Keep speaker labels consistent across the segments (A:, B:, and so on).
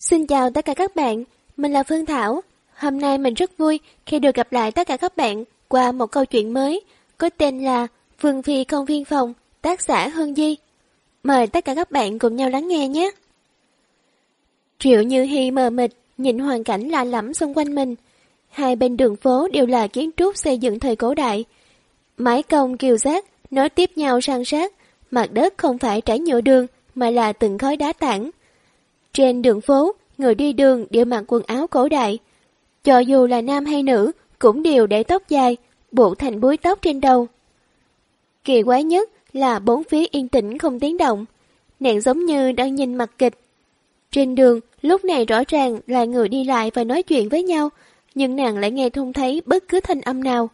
A: Xin chào tất cả các bạn, mình là Phương Thảo. Hôm nay mình rất vui khi được gặp lại tất cả các bạn qua một câu chuyện mới có tên là Vương Phi Công Viên Phòng, tác giả Hương Di. Mời tất cả các bạn cùng nhau lắng nghe nhé. Triệu Như Hy mờ mịt nhìn hoàn cảnh lạ lẫm xung quanh mình. Hai bên đường phố đều là kiến trúc xây dựng thời cổ đại. Mái cong kiều giác nối tiếp nhau sang sát, mặt đất không phải trải nhựa đường mà là từng khói đá tảng. Trên đường phố, người đi đường đều mặc quần áo cổ đại. Cho dù là nam hay nữ, cũng đều để tóc dài, buộc thành búi tóc trên đầu. Kỳ quái nhất là bốn phía yên tĩnh không tiếng động. Nàng giống như đang nhìn mặt kịch. Trên đường, lúc này rõ ràng là người đi lại và nói chuyện với nhau, nhưng nàng lại nghe không thấy bất cứ thanh âm nào.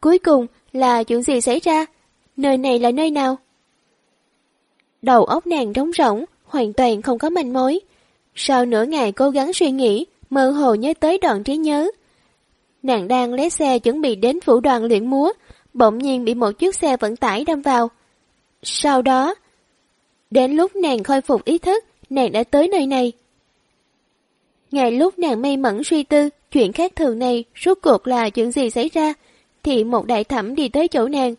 A: Cuối cùng là chuyện gì xảy ra? Nơi này là nơi nào? Đầu óc nàng trống rỗng, hoàn toàn không có manh mối. Sau nửa ngày cố gắng suy nghĩ, mơ hồ nhớ tới đoạn trí nhớ. Nàng đang lái xe chuẩn bị đến phủ đoàn luyện múa, bỗng nhiên bị một chiếc xe vận tải đâm vào. Sau đó, đến lúc nàng khôi phục ý thức, nàng đã tới nơi này. Ngay lúc nàng mây mẫn suy tư, chuyện khác thường này rốt cuộc là chuyện gì xảy ra, thì một đại thẩm đi tới chỗ nàng.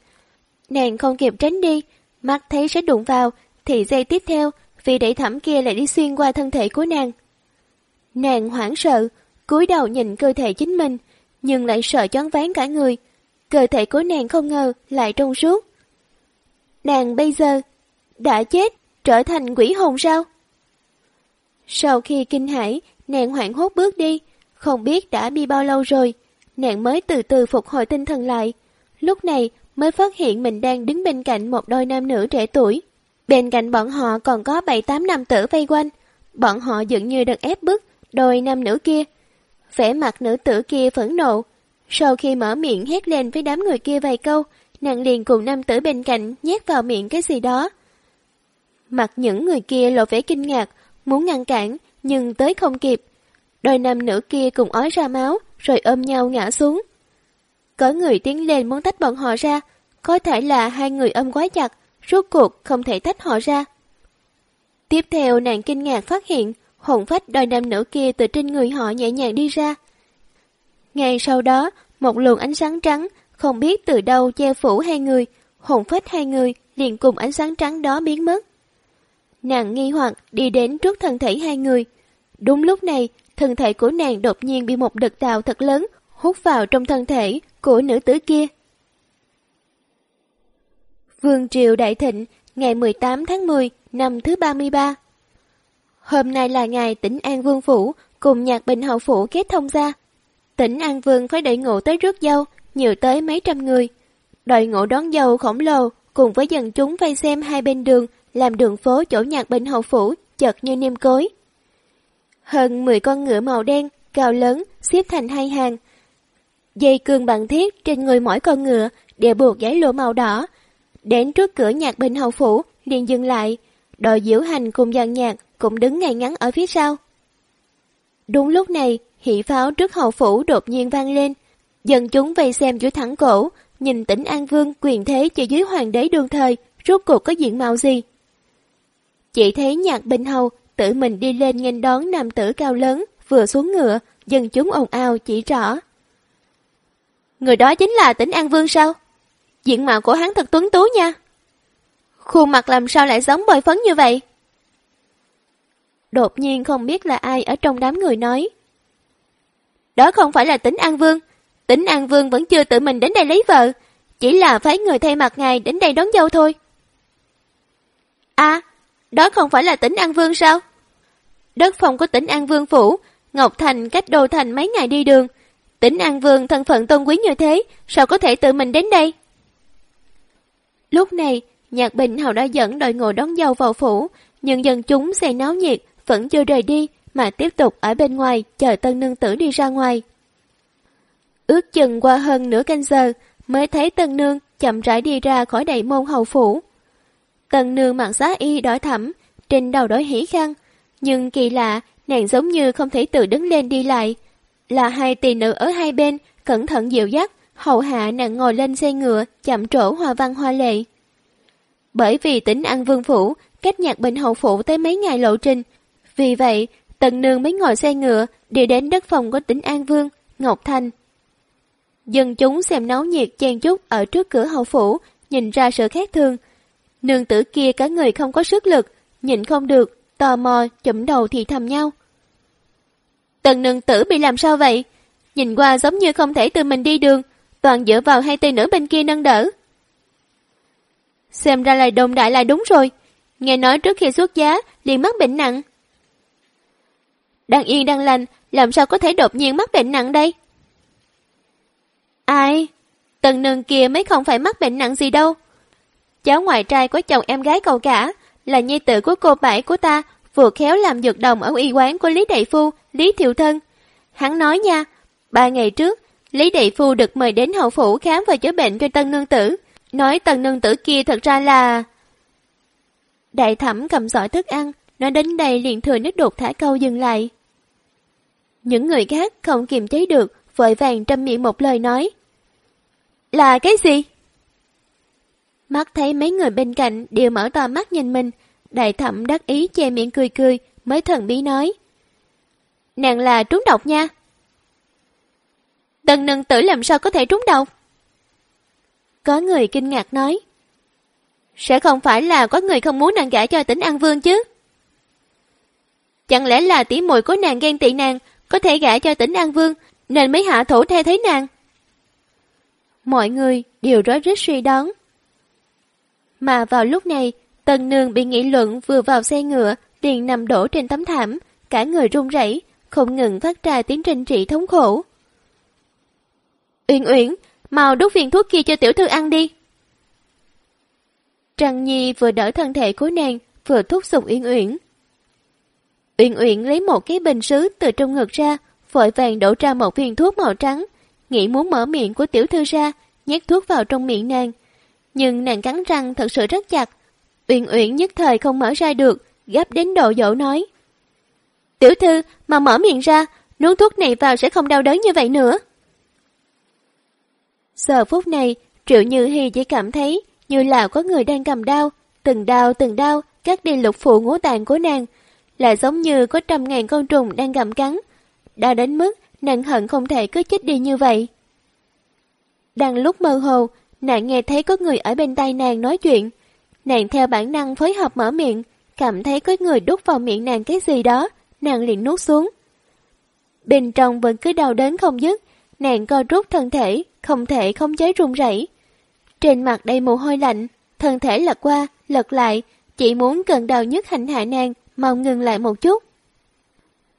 A: Nàng không kịp tránh đi, mắt thấy sẽ đụng vào, thì giây tiếp theo, vì đẩy thẩm kia lại đi xuyên qua thân thể của nàng. Nàng hoảng sợ, cúi đầu nhìn cơ thể chính mình, nhưng lại sợ choáng váng cả người. Cơ thể của nàng không ngờ lại trong suốt. Nàng bây giờ đã chết, trở thành quỷ hồn sao? Sau khi kinh hãi, nàng hoảng hốt bước đi, không biết đã đi bao lâu rồi, nàng mới từ từ phục hồi tinh thần lại. Lúc này mới phát hiện mình đang đứng bên cạnh một đôi nam nữ trẻ tuổi. Bên cạnh bọn họ còn có 7-8 nam tử vây quanh, bọn họ dường như được ép bức đôi nam nữ kia. Vẻ mặt nữ tử kia phẫn nộ, sau khi mở miệng hét lên với đám người kia vài câu, nàng liền cùng nam tử bên cạnh nhét vào miệng cái gì đó. Mặt những người kia lộ vẻ kinh ngạc, muốn ngăn cản, nhưng tới không kịp. Đôi nam nữ kia cùng ói ra máu, rồi ôm nhau ngã xuống. Có người tiến lên muốn tách bọn họ ra, có thể là hai người ôm quá chặt, rốt cuộc không thể tách họ ra. Tiếp theo nàng kinh ngạc phát hiện hồn phách đôi nam nữ kia từ trên người họ nhẹ nhàng đi ra. Ngay sau đó, một luồng ánh sáng trắng không biết từ đâu che phủ hai người, hồn phách hai người liền cùng ánh sáng trắng đó biến mất. Nàng nghi hoặc đi đến trước thân thể hai người. Đúng lúc này, thân thể của nàng đột nhiên bị một đợt tàu thật lớn hút vào trong thân thể của nữ tử kia. Vương Triều Đại Thịnh, ngày 18 tháng 10 năm thứ 33. Hôm nay là ngày tỉnh An Vương Phủ cùng nhạc bình hậu phủ kết thông ra. Tỉnh An Vương phải đợi ngộ tới rước dâu, nhiều tới mấy trăm người. Đội ngộ đón dâu khổng lồ cùng với dân chúng vây xem hai bên đường làm đường phố chỗ nhạc bình hậu phủ chật như niêm cối. Hơn 10 con ngựa màu đen, cao lớn, xếp thành hai hàng. Dây cương bằng thiết trên người mỗi con ngựa đều buộc giấy lụa màu đỏ, Đến trước cửa nhạc bình hậu phủ, liền dừng lại. Đội diễu hành cùng dàn nhạc cũng đứng ngay ngắn ở phía sau. Đúng lúc này, hỷ pháo trước hậu phủ đột nhiên vang lên. dân chúng vây xem dưới thẳng cổ, nhìn tỉnh An Vương quyền thế chỉ dưới hoàng đế đương thời, rốt cuộc có diện mạo gì. Chỉ thấy nhạc bình hầu tự mình đi lên nghênh đón nam tử cao lớn, vừa xuống ngựa, dân chúng ồn ào chỉ rõ. Người đó chính là tỉnh An Vương sao? Diện mạo của hắn thật tuấn tú nha. Khuôn mặt làm sao lại giống bồi phấn như vậy? Đột nhiên không biết là ai ở trong đám người nói. Đó không phải là tính An Vương. Tính An Vương vẫn chưa tự mình đến đây lấy vợ. Chỉ là phái người thay mặt ngài đến đây đón dâu thôi. À, đó không phải là tỉnh An Vương sao? Đất phòng của tỉnh An Vương Phủ, Ngọc Thành cách Đô Thành mấy ngày đi đường. Tỉnh An Vương thân phận tôn quý như thế, sao có thể tự mình đến đây? Lúc này, Nhạc Bình Hầu đã dẫn đội ngồi đón dâu vào phủ, nhưng dân chúng xe náo nhiệt vẫn chưa rời đi mà tiếp tục ở bên ngoài chờ tân nương tử đi ra ngoài. Ước chừng qua hơn nửa canh giờ mới thấy tân nương chậm rãi đi ra khỏi đại môn hầu phủ. Tân nương mặc giá y đỏ thẳm, trên đầu đổi hỉ khăn, nhưng kỳ lạ, nàng giống như không thể tự đứng lên đi lại. Là hai tỳ nữ ở hai bên, cẩn thận dịu dắt, hậu hạ nàng ngồi lên xe ngựa, chậm trổ hoa văn hoa lệ. Bởi vì tính ăn vương phủ, cách nhạc bình hậu phủ tới mấy ngày lộ trình, vì vậy Tần Nương mới ngồi xe ngựa đi đến đất phòng của tỉnh An Vương, Ngọc Thanh. Dân chúng xem náo nhiệt chen chúc ở trước cửa hậu phủ, nhìn ra sự khác thường. Nương tử kia cả người không có sức lực, nhìn không được, tò mò, chụm đầu thì thầm nhau. Tần nương tử bị làm sao vậy? Nhìn qua giống như không thể tự mình đi đường, toàn dựa vào hai tay nữ bên kia nâng đỡ. Xem ra là đồng đại là đúng rồi. Nghe nói trước khi xuất giá, liền mắc bệnh nặng. Đang yên đang lành, làm sao có thể đột nhiên mắc bệnh nặng đây? Ai? Tần nương kia mới không phải mắc bệnh nặng gì đâu. Cháu ngoại trai của chồng em gái cậu cả, là nhi tử của cô bảy của ta, vừa khéo làm dược đồng ở y quán của Lý Đại Phu, Lý Thiệu Thân. Hắn nói nha, ba ngày trước, Lý Đại Phu được mời đến hậu phủ khám và chữa bệnh cho tân nương tử. Nói tân nương tử kia thật ra là... Đại thẩm cầm giỏi thức ăn, nói đến đây liền thừa nước đột thả câu dừng lại. Những người khác không kiềm chế được, vội vàng trâm miệng một lời nói. Là cái gì? Mắt thấy mấy người bên cạnh đều mở to mắt nhìn mình, đại thẩm đắc ý che miệng cười cười, mới thần bí nói. Nàng là trúng độc nha. Tần nương tử làm sao có thể trúng độc? Có người kinh ngạc nói. Sẽ không phải là có người không muốn nàng gả cho tỉnh An Vương chứ? Chẳng lẽ là tỷ muội của nàng ghen tị nàng có thể gả cho tỉnh An Vương nên mới hạ thủ thay thế nàng? Mọi người đều rối rít suy đoán. Mà vào lúc này, Tần Nương bị nghị luận vừa vào xe ngựa, liền nằm đổ trên tấm thảm, cả người run rẩy, không ngừng phát ra tiếng tranh trị thống khổ. Uyển Uyển, mau đút viên thuốc kia cho tiểu thư ăn đi. Trần Nhi vừa đỡ thân thể của nàng, vừa thúc giục Uyển Uyển. Uyển Uyển lấy một cái bình sứ từ trong ngực ra, vội vàng đổ ra một viên thuốc màu trắng, nghĩ muốn mở miệng của tiểu thư ra, nhét thuốc vào trong miệng nàng. Nhưng nàng cắn răng thật sự rất chặt. Uyển Uyển nhất thời không mở ra được, gấp đến độ dỗ nói. Tiểu thư, mà mở miệng ra, nuốt thuốc này vào sẽ không đau đớn như vậy nữa. Giờ phút này, Triệu Như Hi chỉ cảm thấy như là có người đang cầm đao, từng đao từng đao cắt đi lục phụ ngũ tạng của nàng, lại giống như có trăm ngàn con trùng đang gặm cắn. Đã đến mức nàng hận không thể cứ chết đi như vậy. Đang lúc mơ hồ, nàng nghe thấy có người ở bên tay nàng nói chuyện. Nàng theo bản năng phối hợp mở miệng, cảm thấy có người đút vào miệng nàng cái gì đó, nàng liền nuốt xuống. Bên trong vẫn cứ đau đớn không dứt, nàng co rút thân thể, không thể không chế run rẩy. Trên mặt đầy mồ hôi lạnh, thân thể lật qua, lật lại, chỉ muốn cần đầu nhất hành hạ nàng, mong ngừng lại một chút.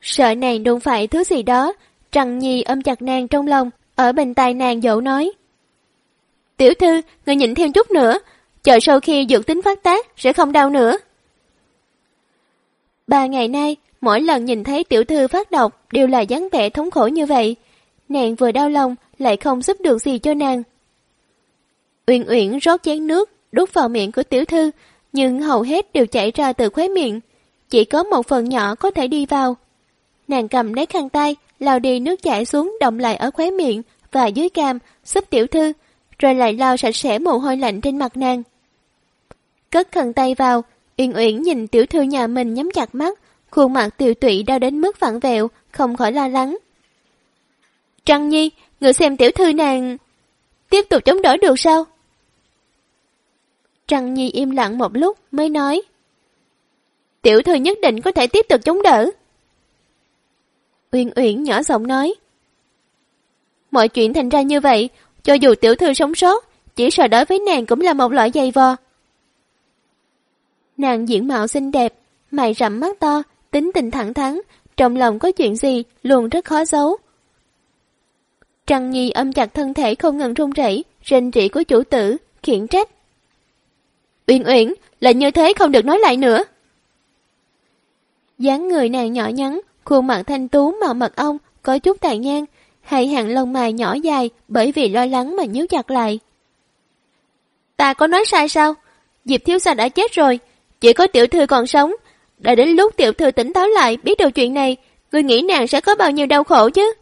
A: Sợ nàng đụng phải thứ gì đó, Trăng Nhi ôm chặt nàng trong lòng, ở bên tai nàng dỗ nói. Tiểu thư, người nhịn thêm chút nữa, chờ sau khi dược tính phát tác sẽ không đau nữa. Ba ngày nay, mỗi lần nhìn thấy tiểu thư phát độc đều là dáng vẻ thống khổ như vậy. Nàng vừa đau lòng lại không giúp được gì cho nàng. Uyển Uyển rót chén nước, đút vào miệng của tiểu thư, nhưng hầu hết đều chảy ra từ khóe miệng. Chỉ có một phần nhỏ có thể đi vào. Nàng cầm lấy khăn tay, lao đi nước chảy xuống động lại ở khóe miệng và dưới cam, giúp tiểu thư, rồi lại lau sạch sẽ mồ hôi lạnh trên mặt nàng. Cất khăn tay vào, Uyển Uyển nhìn tiểu thư nhà mình nhắm chặt mắt, khuôn mặt tiểu tụy đau đến mức vặn vẹo, không khỏi lo lắng. Trăng Nhi, người xem tiểu thư nàng tiếp tục chống đỡ được sao? Trăng Nhi im lặng một lúc mới nói. Tiểu thư nhất định có thể tiếp tục chống đỡ. Uyển Uyển nhỏ giọng nói. Mọi chuyện thành ra như vậy, cho dù tiểu thư sống sót, chỉ sợ đối với nàng cũng là một loại dày vò. Nàng diễn mạo xinh đẹp, mày rậm mắt to, tính tình thẳng thắn, trong lòng có chuyện gì luôn rất khó giấu. Trăng Nhi âm chặt thân thể không ngừng run rẩy, rên rỉ của chủ tử, khiển trách. Uyển Uyển, là như thế không được nói lại nữa. dáng người nàng nhỏ nhắn, khuôn mặt thanh tú màu mật ong, có chút tàn nhang, hai hàng lông mày nhỏ dài bởi vì lo lắng mà nhíu chặt lại. Ta có nói sai sao? Diệp Thiếu Gia đã chết rồi, chỉ có tiểu thư còn sống. Đã đến lúc tiểu thư tỉnh táo lại biết được chuyện này, người nghĩ nàng sẽ có bao nhiêu đau khổ chứ?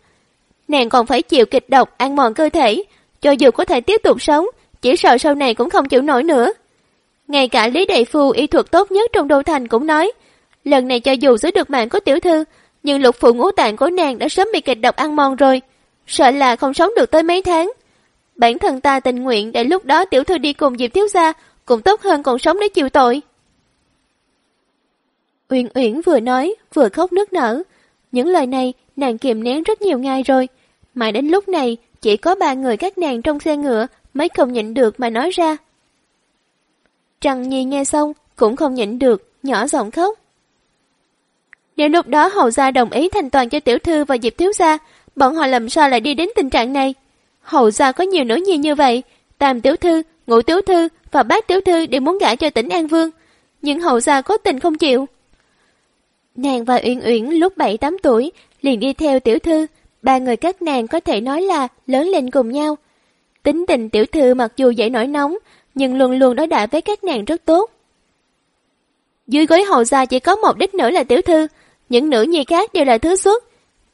A: Nàng còn phải chịu kịch độc, ăn mòn cơ thể, cho dù có thể tiếp tục sống, chỉ sợ sau này cũng không chịu nổi nữa. Ngay cả Lý Đại Phu y thuật tốt nhất trong đô thành cũng nói, lần này cho dù giữ được mạng của tiểu thư, nhưng lục phụ ngũ tạng của nàng đã sớm bị kịch độc ăn mòn rồi, sợ là không sống được tới mấy tháng. Bản thân ta tình nguyện để lúc đó tiểu thư đi cùng Diệp Thiếu Gia, cũng tốt hơn còn sống để chịu tội. Uyển Uyển vừa nói, vừa khóc nước nở. Những lời này nàng kiềm nén rất nhiều ngày rồi. mãi đến lúc này, chỉ có ba người các nàng trong xe ngựa mới không nhịn được mà nói ra. Trần Nhi nghe xong, cũng không nhịn được, nhỏ giọng khóc. Nếu lúc đó hầu gia đồng ý thành toàn cho tiểu thư và dịp thiếu gia, bọn họ làm sao lại đi đến tình trạng này? Hầu gia có nhiều nữ nhi như vậy, tam tiểu thư, ngũ tiểu thư và bát tiểu thư đều muốn gả cho tỉnh An Vương, nhưng hầu gia có tình không chịu. Nàng và Uyển Uyển lúc 7-8 tuổi liền đi theo tiểu thư, ba người các nàng có thể nói là lớn lên cùng nhau. Tính tình tiểu thư mặc dù dễ nổi nóng, nhưng luôn luôn đối đãi với các nàng rất tốt. Dưới gối hầu gia chỉ có một đích nữ là tiểu thư, những nữ nhi khác đều là thứ xuất.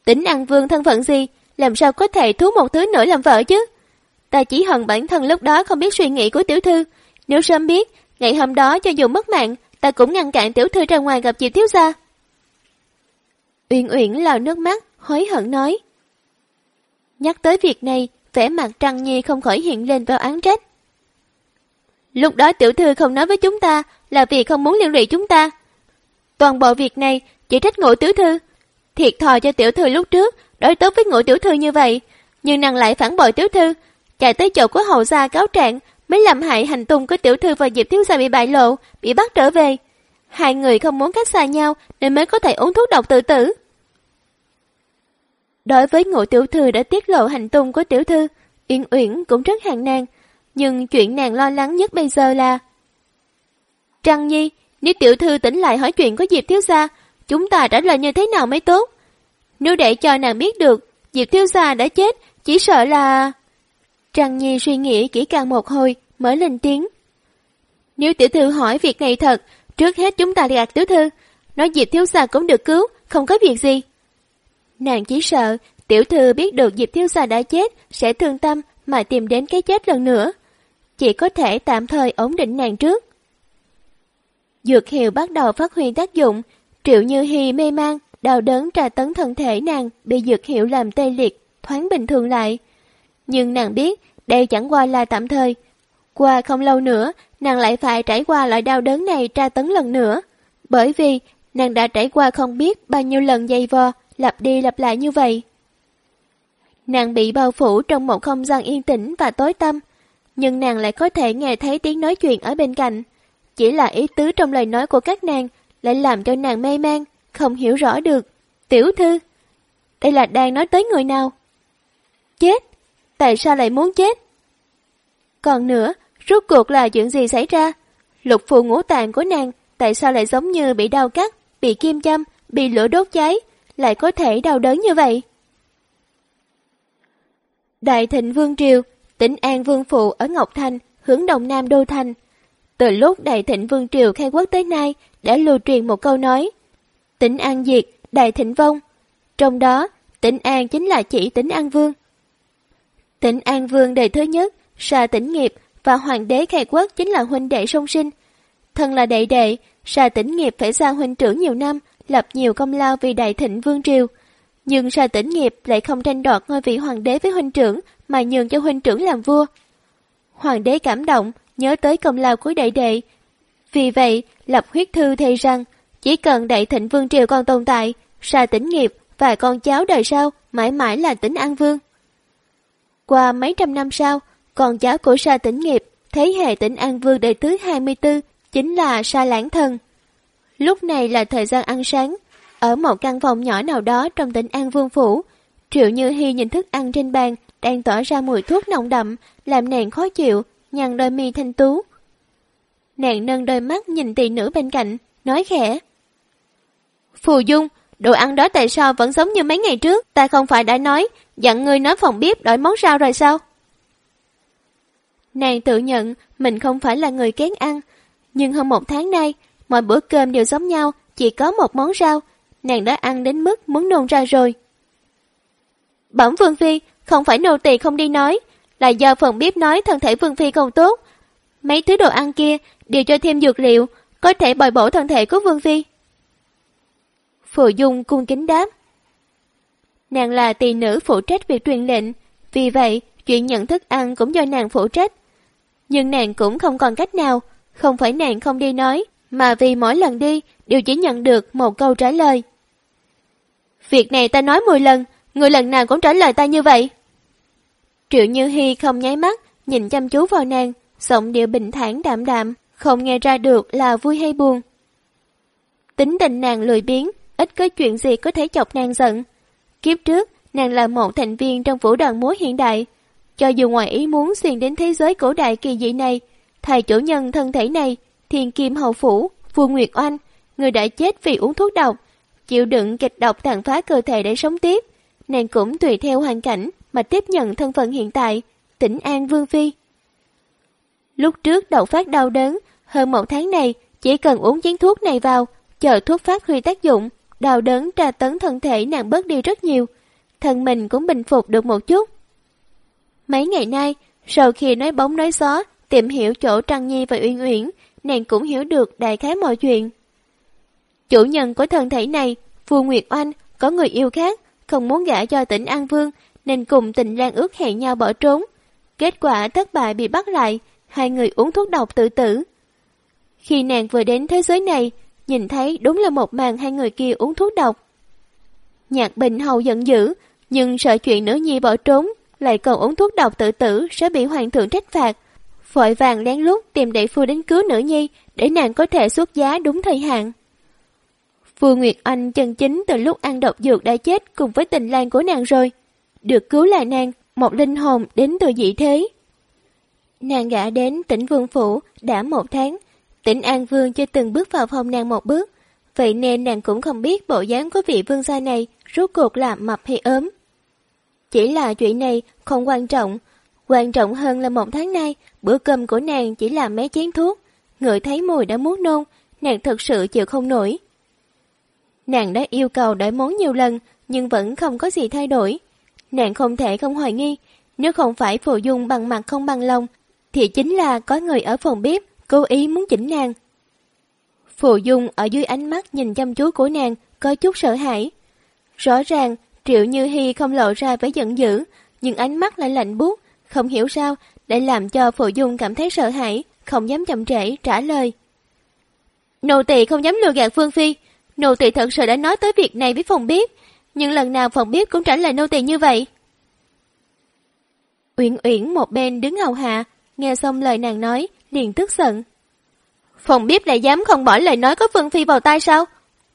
A: Tính ăn vương thân phận gì, làm sao có thể thú một thứ nữa làm vợ chứ? Ta chỉ hận bản thân lúc đó không biết suy nghĩ của tiểu thư. Nếu sớm biết, ngày hôm đó cho dù mất mạng, ta cũng ngăn cản tiểu thư ra ngoài gặp chị thiếu gia. Uyển Uyển lau nước mắt, hối hận nói. Nhắc tới việc này, vẻ mặt Trăng Nhi không khỏi hiện lên vào án trách. Lúc đó tiểu thư không nói với chúng ta là vì không muốn liên lụy chúng ta. Toàn bộ việc này chỉ trách ngộ tiểu thư. Thiệt thòi cho tiểu thư lúc trước, đối tốt với ngộ tiểu thư như vậy. Nhưng nàng lại phản bội tiểu thư, chạy tới chỗ của hậu gia cáo trạng, mới làm hại hành tung của tiểu thư và dịp thiếu gia bị bại lộ, bị bắt trở về. Hai người không muốn cách xa nhau nên mới có thể uống thuốc độc tự tử. Đối với ngụ tiểu thư đã tiết lộ hành tung của tiểu thư, Uyển Uyển cũng rất hàng nàng, nhưng chuyện nàng lo lắng nhất bây giờ là... Trăng Nhi, nếu tiểu thư tỉnh lại hỏi chuyện của Diệp Thiếu Gia, chúng ta trả lời như thế nào mới tốt? Nếu để cho nàng biết được Diệp Thiếu Gia đã chết, chỉ sợ là... Trăng Nhi suy nghĩ kỹ càng một hồi, mới lên tiếng. Nếu tiểu thư hỏi việc này thật, trước hết chúng ta gạt tiểu thư, nói Diệp Thiếu Gia cũng được cứu, không có việc gì. Nàng chỉ sợ tiểu thư biết được Diệp Thiếu Gia đã chết sẽ thương tâm mà tìm đến cái chết lần nữa. Chỉ có thể tạm thời ổn định nàng trước. Dược hiệu bắt đầu phát huy tác dụng, triệu như hy mê mang, đau đớn trà tấn thân thể nàng bị dược hiệu làm tê liệt, thoáng bình thường lại. Nhưng nàng biết đây chẳng qua là tạm thời. Qua không lâu nữa, nàng lại phải trải qua loại đau đớn này tra tấn lần nữa. Bởi vì nàng đã trải qua không biết bao nhiêu lần dây vò, lặp đi lặp lại như vậy. Nàng bị bao phủ trong một không gian yên tĩnh và tối tăm, nhưng nàng lại có thể nghe thấy tiếng nói chuyện ở bên cạnh. Chỉ là ý tứ trong lời nói của các nàng lại làm cho nàng mê man, không hiểu rõ được. Tiểu thư, đây là đang nói tới người nào? Chết, tại sao lại muốn chết? Còn nữa, rốt cuộc là chuyện gì xảy ra? Lục phù ngũ tạng của nàng tại sao lại giống như bị đau cắt, bị kim châm, bị lửa đốt cháy, lại có thể đau đớn như vậy? Đại thịnh Vương Triều, tỉnh An Vương Phụ ở Ngọc Thành, hướng đông nam Đô Thành. Từ lúc Đại thịnh Vương Triều khai quốc tới nay, đã lưu truyền một câu nói. Tỉnh An diệt, Đại thịnh vong. Trong đó, tỉnh An chính là chỉ tỉnh An Vương. Tỉnh An Vương đời thứ nhất, Sa tỉnh nghiệp và Hoàng đế khai quốc chính là huynh đệ song sinh. Thân là đệ đệ, Sa tỉnh nghiệp phải ra huynh trưởng nhiều năm, lập nhiều công lao vì Đại thịnh Vương Triều. Nhưng Sa tỉnh nghiệp lại không tranh đoạt ngôi vị hoàng đế với huynh trưởng mà nhường cho huynh trưởng làm vua. Hoàng đế cảm động, nhớ tới công lao của đại đệ. Vì vậy, lập huyết thư thề rằng, chỉ cần đại thịnh vương triều còn tồn tại, Sa tỉnh nghiệp và con cháu đời sau mãi mãi là tỉnh An Vương. Qua mấy trăm năm sau, con cháu của Sa tỉnh nghiệp, thế hệ tỉnh An Vương đời thứ 24 chính là Sa Lãng Thần. Lúc này là thời gian ăn sáng, ở một căn phòng nhỏ nào đó trong tỉnh An Vương Phủ, Triệu Như Hi nhìn thức ăn trên bàn đang tỏa ra mùi thuốc nồng đậm, làm nàng khó chịu, nhăn đôi mi thanh tú. Nàng nâng đôi mắt nhìn tỷ nữ bên cạnh, nói khẽ. Phù Dung, đồ ăn đó tại sao vẫn giống như mấy ngày trước? Ta không phải đã nói, dặn người nói phòng bếp đổi món rau rồi sao? Nàng tự nhận mình không phải là người kén ăn, nhưng hơn một tháng nay, mọi bữa cơm đều giống nhau, chỉ có một món rau, nàng đã ăn đến mức muốn nôn ra rồi. Bẩm Vương Phi, không phải nô tỳ không đi nói, là do phần bếp nói thân thể Vương Phi không tốt. Mấy thứ đồ ăn kia đều cho thêm dược liệu, có thể bồi bổ thân thể của Vương Phi. Phù Dung cung kính đáp. Nàng là tỳ nữ phụ trách việc truyền lệnh, vì vậy chuyện nhận thức ăn cũng do nàng phụ trách. Nhưng nàng cũng không còn cách nào, không phải nàng không đi nói, mà vì mỗi lần đi đều chỉ nhận được một câu trả lời. Việc này ta nói 10 lần, người lần nào cũng trả lời ta như vậy. Triệu Như Hi không nháy mắt, nhìn chăm chú vào nàng, giọng điệu bình thản đạm đạm, không nghe ra được là vui hay buồn. Tính tình nàng lười biếng, ít có chuyện gì có thể chọc nàng giận. Kiếp trước, nàng là một thành viên trong vũ đoàn múa hiện đại. Cho dù ngoài ý muốn xuyên đến thế giới cổ đại kỳ dị này, thầy chủ nhân thân thể này, thiên kim hậu phủ, vua Nguyệt Oanh, người đã chết vì uống thuốc độc, chịu đựng kịch độc tàn phá cơ thể để sống tiếp. Nàng cũng tùy theo hoàn cảnh mà tiếp nhận thân phận hiện tại, tỉnh An Vương Phi. Lúc trước đầu phát đau đớn, hơn một tháng này, chỉ cần uống chén thuốc này vào, chờ thuốc phát huy tác dụng, đau đớn tra tấn thân thể nàng bớt đi rất nhiều, thân mình cũng bình phục được một chút. Mấy ngày nay, sau khi nói bóng nói gió, tìm hiểu chỗ Trăng Nhi và Uyên Uyển, nàng cũng hiểu được đại khái mọi chuyện. Chủ nhân của thân thể này, phù Nguyệt Oanh, có người yêu khác, không muốn gả cho tỉnh An Vương, nên cùng tình Lan ước hẹn nhau bỏ trốn. Kết quả thất bại bị bắt lại, hai người uống thuốc độc tự tử. Khi nàng vừa đến thế giới này, nhìn thấy đúng là một màn hai người kia uống thuốc độc. Nhạc Bình Hầu giận dữ, nhưng sợ chuyện nữ nhi bỏ trốn, lại còn uống thuốc độc tự tử sẽ bị hoàng thượng trách phạt. Vội vàng lén lút tìm đại phu đến cứu nữ nhi để nàng có thể xuất giá đúng thời hạn. Vua Nguyệt Anh chân chính từ lúc ăn độc dược đã chết cùng với tình lang của nàng rồi. Được cứu lại nàng, một linh hồn đến từ dị thế. Nàng gã đến tỉnh Vương Phủ đã một tháng, tỉnh An Vương chưa từng bước vào phòng nàng một bước, vậy nên nàng cũng không biết bộ dáng của vị vương gia này rốt cuộc là mập hay ốm. Chỉ là chuyện này không quan trọng, quan trọng hơn là một tháng nay, bữa cơm của nàng chỉ là mấy chén thuốc, người thấy mùi đã muốn nôn, nàng thật sự chịu không nổi. Nàng đã yêu cầu đổi món nhiều lần, nhưng vẫn không có gì thay đổi. Nàng không thể không hoài nghi, nếu không phải phụ dung bằng mặt không bằng lòng, thì chính là có người ở phòng bếp cố ý muốn chỉnh nàng. Phù Dung ở dưới ánh mắt nhìn chăm chú của nàng có chút sợ hãi. Rõ ràng Triệu Như Hi không lộ ra với giận dữ, nhưng ánh mắt lại lạnh buốt, không hiểu sao để làm cho phụ Dung cảm thấy sợ hãi, không dám chậm trễ trả lời. Nô tỳ không dám lừa gạt Phương Phi, nô tỳ thật sự đã nói tới việc này với phòng bếp, nhưng lần nào phòng bếp cũng trả lời nô tỳ như vậy. Uyển Uyển một bên đứng hầu hạ, nghe xong lời nàng nói, liền tức giận. Phòng bếp lại dám không bỏ lời nói có phương Phi vào tai sao?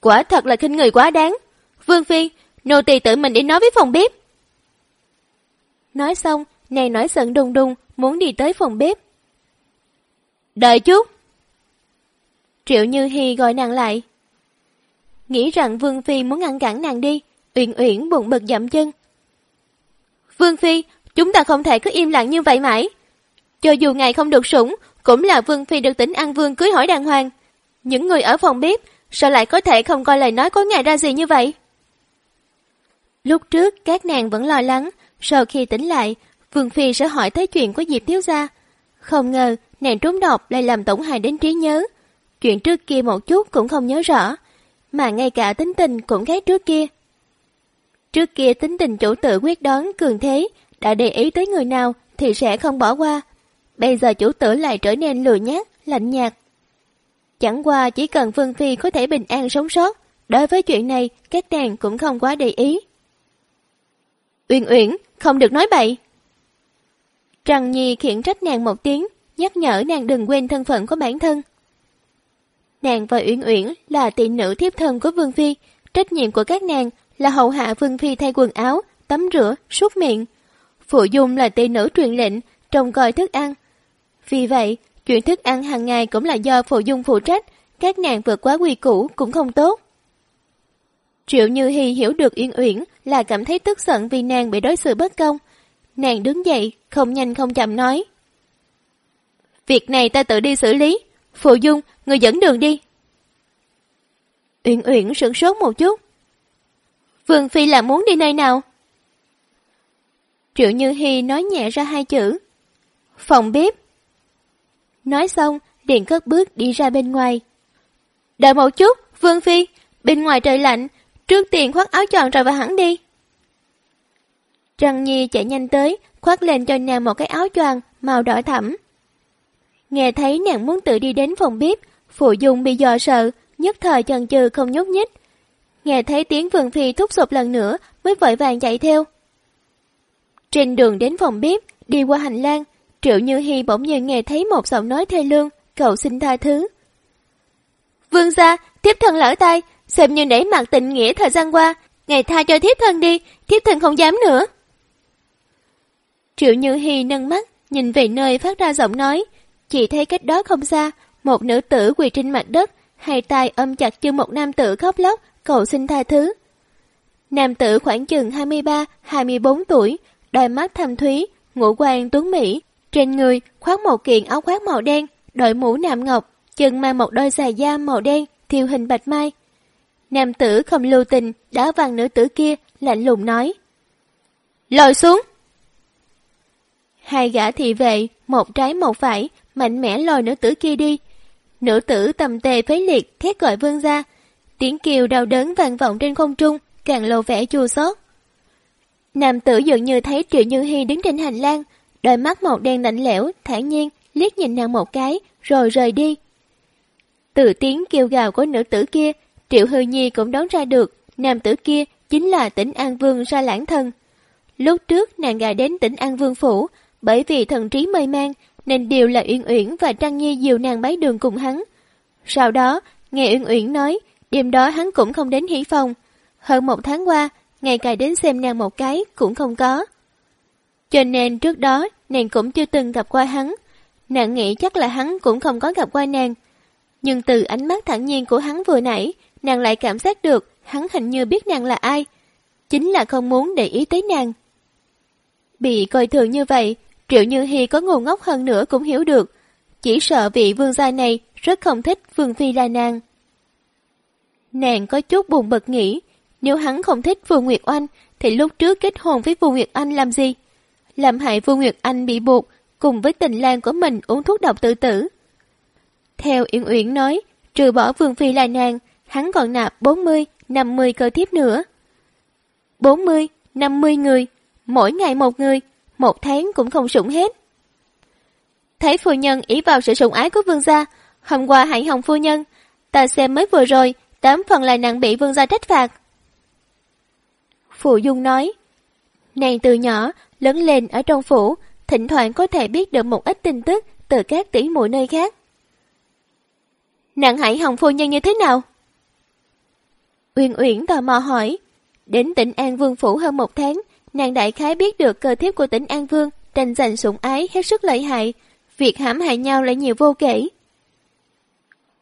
A: Quả thật là khinh người quá đáng. Vương Phi, nô tỳ tự mình đi nói với phòng bếp. Nói xong, nàng nói giận đùng đùng, muốn đi tới phòng bếp. Đợi chút. Triệu Như Hi gọi nàng lại. Nghĩ rằng Vương Phi muốn ngăn cản nàng đi, Uyển Uyển buồn bực dậm chân. Vương Phi, chúng ta không thể cứ im lặng như vậy mãi. Cho dù ngài không được sủng, cũng là Vương Phi được tỉnh An Vương cưới hỏi đàng hoàng. Những người ở phòng bếp, sao lại có thể không coi lời nói của ngài ra gì như vậy? Lúc trước, các nàng vẫn lo lắng, sau khi tỉnh lại, Vương Phi sẽ hỏi tới chuyện của Diệp Thiếu Gia. Không ngờ, nàng trốn độc lại làm tổn hại đến trí nhớ. Chuyện trước kia một chút cũng không nhớ rõ, mà ngay cả tính tình cũng khác trước kia. Trước kia tính tình chủ tự quyết đoán cường thế, đã để ý tới người nào thì sẽ không bỏ qua. Bây giờ chủ tử lại trở nên lười nhát, lạnh nhạt. Chẳng qua chỉ cần Vương Phi có thể bình an sống sót, đối với chuyện này các nàng cũng không quá để ý. Uyển Uyển, không được nói bậy. Trần Nhi khiển trách nàng một tiếng, nhắc nhở nàng đừng quên thân phận của bản thân. Nàng và Uyển Uyển là tỷ nữ thiếp thân của Vương Phi, trách nhiệm của các nàng là hậu hạ Vương Phi thay quần áo, tắm rửa, súc miệng. Phụ Dung là tỷ nữ truyền lệnh, trông coi thức ăn. Vì vậy, chuyện thức ăn hàng ngày cũng là do Phụ Dung phụ trách, các nàng vượt quá quy củ cũng không tốt. Triệu Như Hi hiểu được Uyển Uyển là cảm thấy tức giận vì nàng bị đối xử bất công. Nàng đứng dậy, không nhanh không chậm nói. Việc này ta tự đi xử lý. Phụ Dung, người dẫn đường đi. Uyển Uyển sửng sốt một chút. Vương Phi là muốn đi nơi nào? Triệu Như Hi nói nhẹ ra hai chữ. Phòng bếp. Nói xong, Điện cất bước đi ra bên ngoài. Đợi một chút, Vương Phi, bên ngoài trời lạnh, trước tiên khoác áo tròn rồi vào hẳn đi. Trần Nhi chạy nhanh tới, khoác lên cho nàng một cái áo choàng màu đỏ thẫm. Nghe thấy nàng muốn tự đi đến phòng bếp, Phụ Dung bị dò sợ, nhất thời chần chừ không nhúc nhích. Nghe thấy tiếng Vương Phi thúc giục lần nữa mới vội vàng chạy theo. Trên đường đến phòng bếp, đi qua hành lang, Triệu Như Hi bỗng nhiên nghe thấy một giọng nói thê lương, cầu xin tha thứ. Vương gia, thiếp thân lỡ tay, xem như nể mặt tình nghĩa thời gian qua, ngày tha cho thiếp thân đi, thiếp thân không dám nữa. Triệu Như Hi nâng mắt, nhìn về nơi phát ra giọng nói, chỉ thấy cách đó không xa, một nữ tử quỳ trên mặt đất, hai tay ôm chặt chân một nam tử khóc lóc, cầu xin tha thứ. Nam tử khoảng chừng 23-24 tuổi, đôi mắt thâm thúy, ngũ quan tuấn mỹ, trên người khoác một kiện áo khoác màu đen, đội mũ nạm ngọc, chân mang một đôi giày da màu đen, thiêu hình bạch mai. Nam tử không lưu tình, đá vàng nữ tử kia, lạnh lùng nói. Lồi xuống! Hai gã thị vệ, một trái một phải, mạnh mẽ lôi nữ tử kia đi. Nữ tử tầm tề phế liệt, thét gọi vương ra. Tiếng kiều đau đớn vang vọng trên không trung, càng lộ vẻ chua xót. Nam tử dường như thấy Triệu Như Hi đứng trên hành lang, đôi mắt màu đen lạnh lẽo, thản nhiên, liếc nhìn nàng một cái, rồi rời đi. Từ tiếng kêu gào của nữ tử kia, Triệu Hư Nhi cũng đoán ra được, nam tử kia chính là tỉnh An Vương ra lãng thân. Lúc trước nàng gà đến tỉnh An Vương Phủ, bởi vì thần trí mê man, nên đều là Uyển Uyển và trang Nhi dìu nàng bái đường cùng hắn. Sau đó, nghe Uyển Uyển nói, đêm đó hắn cũng không đến hỷ phòng. Hơn một tháng qua, ngày cài đến xem nàng một cái cũng không có. Cho nên trước đó, nàng cũng chưa từng gặp qua hắn. Nàng nghĩ chắc là hắn cũng không có gặp qua nàng. Nhưng từ ánh mắt thẳng nhiên của hắn vừa nãy, nàng lại cảm giác được hắn hình như biết nàng là ai. Chính là không muốn để ý tới nàng. Bị coi thường như vậy, Triệu Như Hi có ngu ngốc hơn nữa cũng hiểu được. Chỉ sợ vị vương gia này rất không thích Vương Phi la nàng. Nàng có chút buồn bực nghĩ, nếu hắn không thích Vương Nguyệt anh thì lúc trước kết hôn với Vương Nguyệt Anh làm gì? Làm hại Vương Nguyệt Anh bị buộc, cùng với tình lang của mình uống thuốc độc tự tử. Theo Uyển Uyển nói, trừ bỏ Vương Phi là nàng, hắn còn nạp 40, 50 cơ thiếp nữa. 40, 50 người, mỗi ngày một người, một tháng cũng không sủng hết. Thấy phu nhân ý vào sự sủng ái của vương gia, hôm qua hãy hồng phu nhân, ta xem mới vừa rồi, tám phần là nàng bị vương gia trách phạt. Phụ Dung nói, nàng từ nhỏ, lớn lên ở trong phủ, thỉnh thoảng có thể biết được một ít tin tức từ các tỷ muội nơi khác. Nàng hãy hồng phu nhân như thế nào? Uyên Uyển tò mò hỏi, đến tỉnh An Vương Phủ hơn một tháng, nàng đại khái biết được cơ thiếp của tỉnh An Vương tranh giành sủng ái hết sức lợi hại, việc hãm hại nhau lại nhiều vô kể.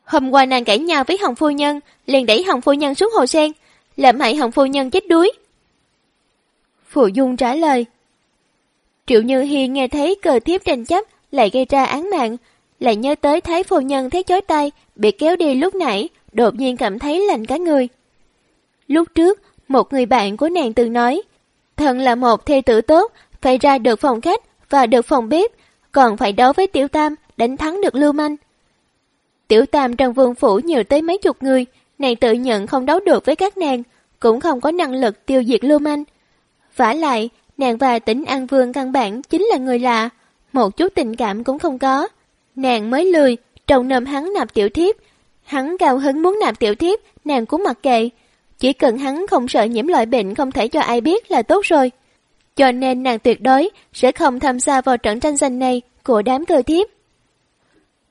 A: Hôm qua nàng cãi nhau với Hồng Phu Nhân, liền đẩy Hồng Phu Nhân xuống hồ sen, làm hại Hồng Phu Nhân chết đuối. Phụ Dung trả lời. Triệu Như Hi nghe thấy cờ thiếp tranh chấp lại gây ra án mạng, lại nhớ tới Thái Phu Nhân thấy chối tay, bị kéo đi lúc nãy, đột nhiên cảm thấy lạnh cả người. Lúc trước, một người bạn của nàng từng nói, Thần là một thê tử tốt, phải ra được phòng khách và được phòng bếp, còn phải đấu với Tiểu Tam đánh thắng được Lưu Manh. Tiểu Tam trong vương phủ nhiều tới mấy chục người, nàng tự nhận không đấu được với các nàng, cũng không có năng lực tiêu diệt Lưu Manh. vả lại, nàng và tỉnh An Vương căn bản chính là người lạ, một chút tình cảm cũng không có. Nàng mới lười, trồng nôm hắn nạp tiểu thiếp. Hắn cao hứng muốn nạp tiểu thiếp, nàng cũng mặc kệ, chỉ cần hắn không sợ nhiễm loại bệnh không thể cho ai biết là tốt rồi. Cho nên nàng tuyệt đối sẽ không tham gia vào trận tranh giành này của đám cơ thiếp.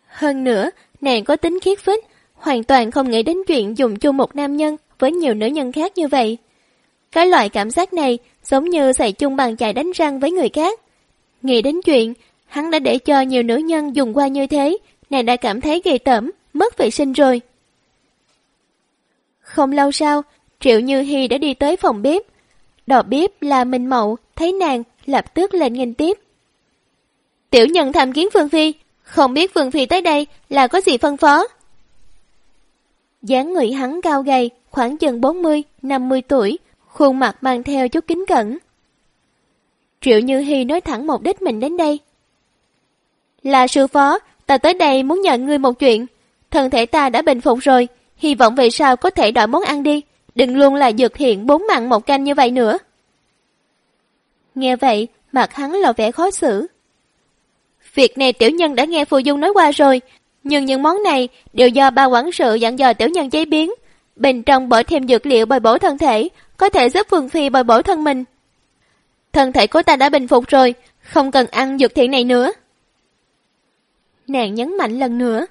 A: Hơn nữa, nàng có tính khiết phích, hoàn toàn không nghĩ đến chuyện dùng chung một nam nhân với nhiều nữ nhân khác như vậy. Cái loại cảm giác này giống như xài chung bằng chài đánh răng với người khác. Nghĩ đến chuyện, hắn đã để cho nhiều nữ nhân dùng qua như thế, nàng đã cảm thấy ghê tởm, mất vệ sinh rồi. Không lâu sau, Triệu Như Hi đã đi tới phòng bếp. Đầu bếp là Minh Mậu, thấy nàng, lập tức lên nghênh tiếp. Tiểu nhân tham kiến Phương Phi, không biết Phương Phi tới đây là có gì phân phó. dáng người hắn cao gầy, khoảng chừng 40, 50 tuổi, khuôn mặt mang theo chút kính cẩn. Triệu Như Hi nói thẳng mục đích mình đến đây. Là sư phó, ta tới đây muốn nhờ ngươi một chuyện. Thân thể ta đã bình phục rồi, hy vọng về sau có thể đòi món ăn đi, đừng luôn là dược hiện bốn mặn một canh như vậy nữa. Nghe vậy, mặt hắn lộ vẻ khó xử. Việc này tiểu nhân đã nghe Phù Dung nói qua rồi, nhưng những món này đều do ba quản sự dặn dò tiểu nhân chế biến. Bên trong bỏ thêm dược liệu bồi bổ thân thể, có thể giúp Vương Phi bồi bổ thân mình. Thân thể của ta đã bình phục rồi, không cần ăn dược thiện này nữa. Nàng nhấn mạnh lần nữa.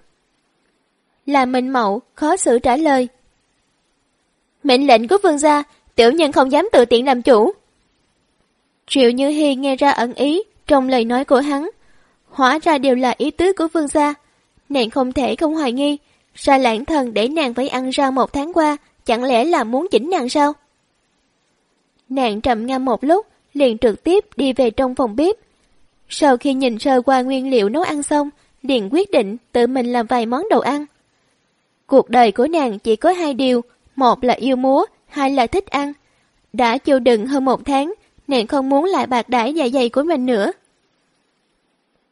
A: Là mình Mậu, khó xử trả lời. Mệnh lệnh của vương gia, tiểu nhân không dám tự tiện làm chủ. Triệu Như Hi nghe ra ẩn ý trong lời nói của hắn. Hóa ra đều là ý tứ của vương gia. Nàng không thể không hoài nghi, sao lãng thần để nàng phải ăn rau một tháng qua, chẳng lẽ là muốn chỉnh nàng sao? Nàng trầm ngâm một lúc, liền trực tiếp đi về trong phòng bếp. Sau khi nhìn sơ qua nguyên liệu nấu ăn xong, liền quyết định tự mình làm vài món đồ ăn. Cuộc đời của nàng chỉ có hai điều, một là yêu múa, hai là thích ăn. Đã chịu đựng hơn một tháng, nàng không muốn lại bạc đãi dạ dày của mình nữa.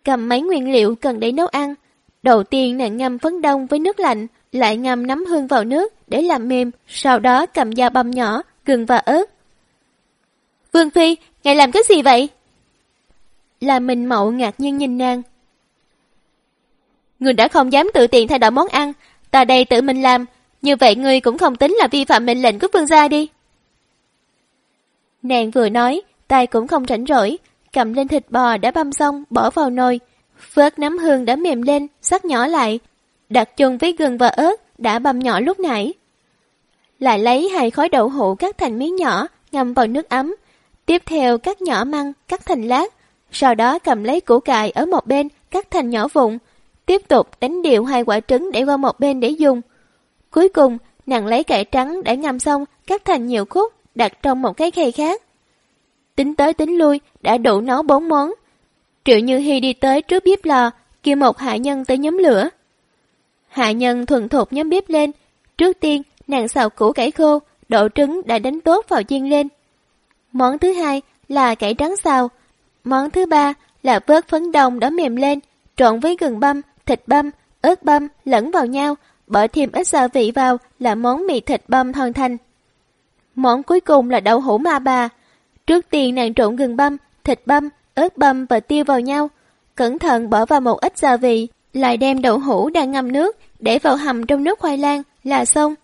A: Cầm mấy nguyên liệu cần để nấu ăn. Đầu tiên nàng ngâm phấn đông với nước lạnh, lại ngâm nấm hương vào nước để làm mềm, sau đó cầm dao băm nhỏ, gừng và ớt. Vương Phi, ngài làm cái gì vậy? Là mình mậu ngạc nhiên nhìn nàng. Người đã không dám tự tiện thay đổi món ăn, ta đây tự mình làm, như vậy ngươi cũng không tính là vi phạm mệnh lệnh của vương gia đi. Nàng vừa nói, tay cũng không rảnh rỗi, cầm lên thịt bò đã băm xong, bỏ vào nồi. Vớt nấm hương đã mềm lên, sắc nhỏ lại, đặt chung với gừng và ớt đã băm nhỏ lúc nãy. Lại lấy hai khói đậu hũ cắt thành miếng nhỏ, ngâm vào nước ấm. Tiếp theo cắt nhỏ măng, cắt thành lát. Sau đó cầm lấy củ cải ở một bên, cắt thành nhỏ vụn. Tiếp tục đánh đều hai quả trứng để qua một bên để dùng. Cuối cùng, nàng lấy cải trắng đã ngâm xong, cắt thành nhiều khúc, đặt trong một cái khay khác. Tính tới tính lui, đã đủ nấu bốn món. Triệu Như Hi đi tới trước bếp lò, kêu một hạ nhân tới nhóm lửa. Hạ nhân thuần thục nhóm bếp lên. Trước tiên, nàng xào củ cải khô, đổ trứng đã đánh tốt vào chiên lên. Món thứ hai là cải trắng xào. Món thứ ba là vớt phấn đồng đã mềm lên, trộn với gừng băm, thịt băm, ớt băm lẫn vào nhau, bỏ thêm ít gia vị vào là món mì thịt băm hoàn thành. Món cuối cùng là đậu hũ ma bà. Trước tiên nàng trộn gừng băm, thịt băm, ớt băm và tiêu vào nhau. Cẩn thận bỏ vào một ít gia vị, lại đem đậu hũ đang ngâm nước để vào hầm trong nước khoai lang là xong.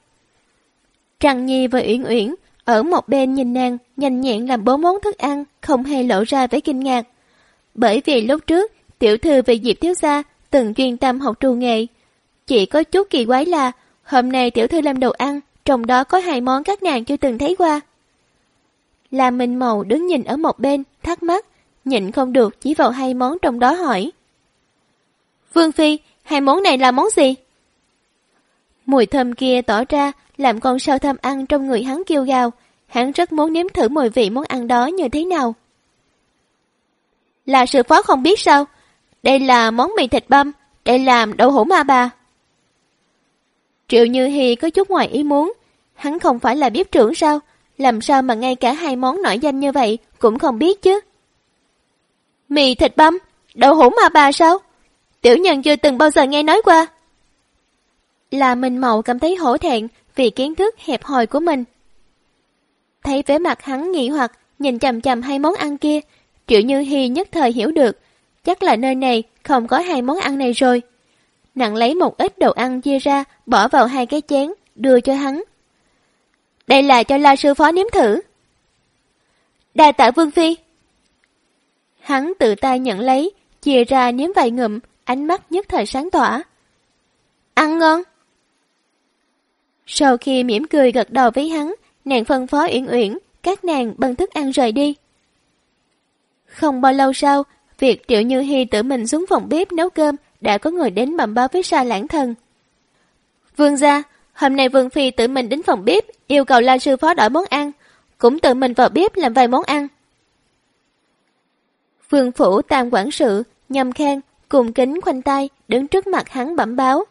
A: Trăng Nhi và Uyển Uyển ở một bên nhìn nàng nhanh nhẹn làm bốn món thức ăn không hề lộ ra với kinh ngạc. Bởi vì lúc trước tiểu thư về dịp Thiếu Gia từng chuyên tâm học trù nghệ. Chỉ có chút kỳ quái là hôm nay tiểu thư làm đồ ăn trong đó có hai món các nàng chưa từng thấy qua. Là mình Màu đứng nhìn ở một bên, thắc mắc, nhịn không được chỉ vào hai món trong đó hỏi. Vương Phi, hai món này là món gì? Mùi thơm kia tỏ ra làm con sao thơm ăn trong người hắn kêu gào, hắn rất muốn nếm thử mùi vị món ăn đó như thế nào. Là sự phó không biết sao? Đây là món mì thịt băm, đây là đậu hũ ma bà. Triệu Như Hi có chút ngoài ý muốn, hắn không phải là bếp trưởng sao, làm sao mà ngay cả hai món nổi danh như vậy cũng không biết chứ. Mì thịt băm, đậu hũ ma bà sao? Tiểu nhân chưa từng bao giờ nghe nói qua. Là mình màu cảm thấy hổ thẹn vì kiến thức hẹp hòi của mình. Thấy vẻ mặt hắn nghi hoặc, nhìn chầm chầm hai món ăn kia, Triệu Như Hi nhất thời hiểu được, chắc là nơi này không có hai món ăn này rồi. Nặng lấy một ít đồ ăn chia ra, bỏ vào hai cái chén, đưa cho hắn. Đây là cho La Sư Phó nếm thử. Đà tạ Vương Phi. Hắn tự tay nhận lấy, chia ra nếm vài ngụm, ánh mắt nhất thời sáng tỏa. Ăn ngon. Sau khi mỉm cười gật đầu với hắn, nàng phân phó Uyển Uyển, các nàng bưng thức ăn rời đi. Không bao lâu sau, việc Triệu Như Hi tự mình xuống phòng bếp nấu cơm đã có người đến bẩm báo với sa lãng thần. Vương gia, hôm nay Vương Phi tự mình đến phòng bếp, yêu cầu La Sư Phó đổi món ăn, cũng tự mình vào bếp làm vài món ăn. Vương Phủ Tam Quản sự, nhầm khen, cùng kính khoanh tay, đứng trước mặt hắn bẩm báo.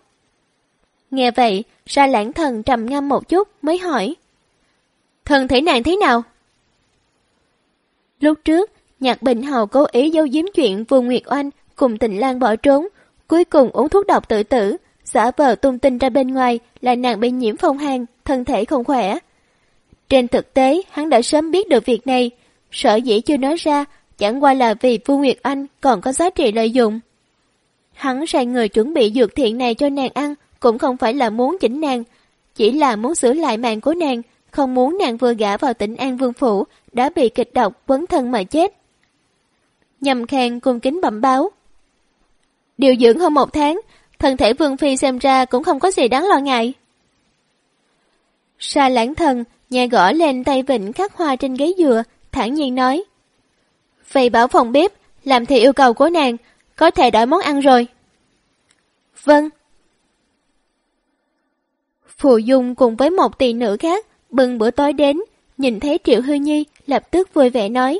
A: Nghe vậy, sa lãng thần trầm ngâm một chút mới hỏi. Thần thể nàng thế nào? Lúc trước, Nhạc Bình Hầu cố ý giấu giếm chuyện Vương Nguyệt Oanh cùng Tịnh Lan bỏ trốn, cuối cùng uống thuốc độc tự tử, giả vờ tung tin ra bên ngoài là nàng bị nhiễm phong hàn, thân thể không khỏe. Trên thực tế, hắn đã sớm biết được việc này, Sở dĩ chưa nói ra, chẳng qua là vì Vu Nguyệt Anh còn có giá trị lợi dụng. Hắn sai người chuẩn bị dược thiện này cho nàng ăn, cũng không phải là muốn chỉnh nàng, chỉ là muốn sửa lại mạng của nàng, không muốn nàng vừa gả vào tỉnh An Vương Phủ, đã bị kịch độc quấn thân mà chết. Nhầm khen cung kính bẩm báo. Điều dưỡng hơn một tháng, thân thể Vương Phi xem ra cũng không có gì đáng lo ngại. Sa lãng thần, nhà gõ lên tay vịnh khắc hoa trên ghế dừa, thản nhiên nói. Vậy bảo phòng bếp, làm theo yêu cầu của nàng, có thể đổi món ăn rồi. Vâng. Phù Dung cùng với một tỷ nữ khác bưng bữa tối đến, nhìn thấy Triệu Hư Nhi lập tức vui vẻ nói.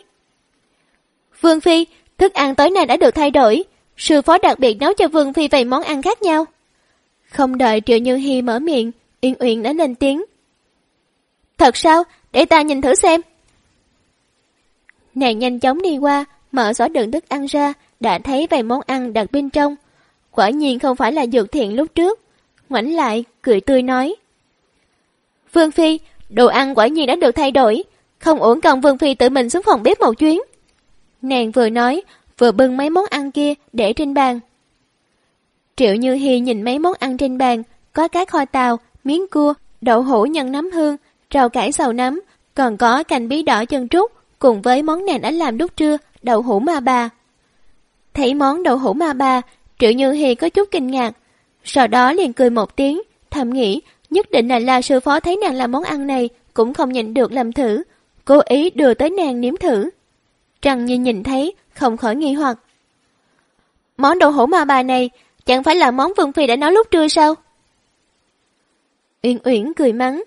A: Vương Phi, thức ăn tối nay đã được thay đổi, sư phó đặc biệt nấu cho Vương Phi vài món ăn khác nhau. Không đợi Triệu Như Hi mở miệng, Yên Uyển đã lên tiếng. Thật sao? Để ta nhìn thử xem. Nàng nhanh chóng đi qua, mở giỏ đựng thức ăn ra, đã thấy vài món ăn đặt bên trong. Quả nhiên không phải là dược thiện lúc trước. Ngoảnh lại, cười tươi nói. Vương Phi, đồ ăn quả nhiên đã được thay đổi, không ổn cần Vương Phi tự mình xuống phòng bếp một chuyến. Nàng vừa nói, vừa bưng mấy món ăn kia để trên bàn. Triệu Như Hi nhìn mấy món ăn trên bàn, có cá kho tàu, miếng cua, đậu hũ nhân nấm hương, rau cải xào nấm, còn có cành bí đỏ chân trúc, cùng với món nàng đã làm lúc trưa, đậu hũ ma bà. Thấy món đậu hũ ma bà, Triệu Như Hi có chút kinh ngạc, sau đó liền cười một tiếng, thầm nghĩ nhất định là la sư phó thấy nàng làm món ăn này cũng không nhịn được làm thử, cố ý đưa tới nàng nếm thử. Trần như nhìn thấy, không khỏi nghi hoặc. Món đồ hổ ma bà này chẳng phải là món Vương Phi đã nói lúc trưa sao? Uyển Uyển cười mắng.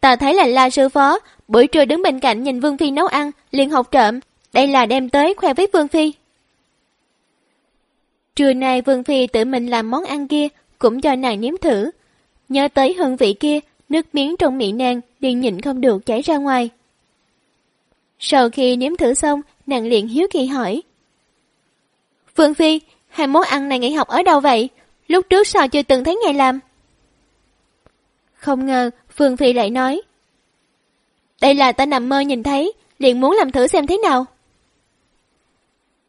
A: Ta thấy là la sư phó, buổi trưa đứng bên cạnh nhìn Vương Phi nấu ăn, liền học trộm. Đây là đem tới khoe với Vương Phi. Trưa nay Vương Phi tự mình làm món ăn kia, cũng cho nàng nếm thử. Nhớ tới hương vị kia, nước miếng trong miệng nàng liền nhịn không được chảy ra ngoài. Sau khi nếm thử xong, nàng liền hiếu kỳ hỏi. phương Phi, hai món ăn này nghỉ học ở đâu vậy? Lúc trước sao chưa từng thấy ngày làm? Không ngờ, Phương Phi lại nói. Đây là ta nằm mơ nhìn thấy, liền muốn làm thử xem thế nào.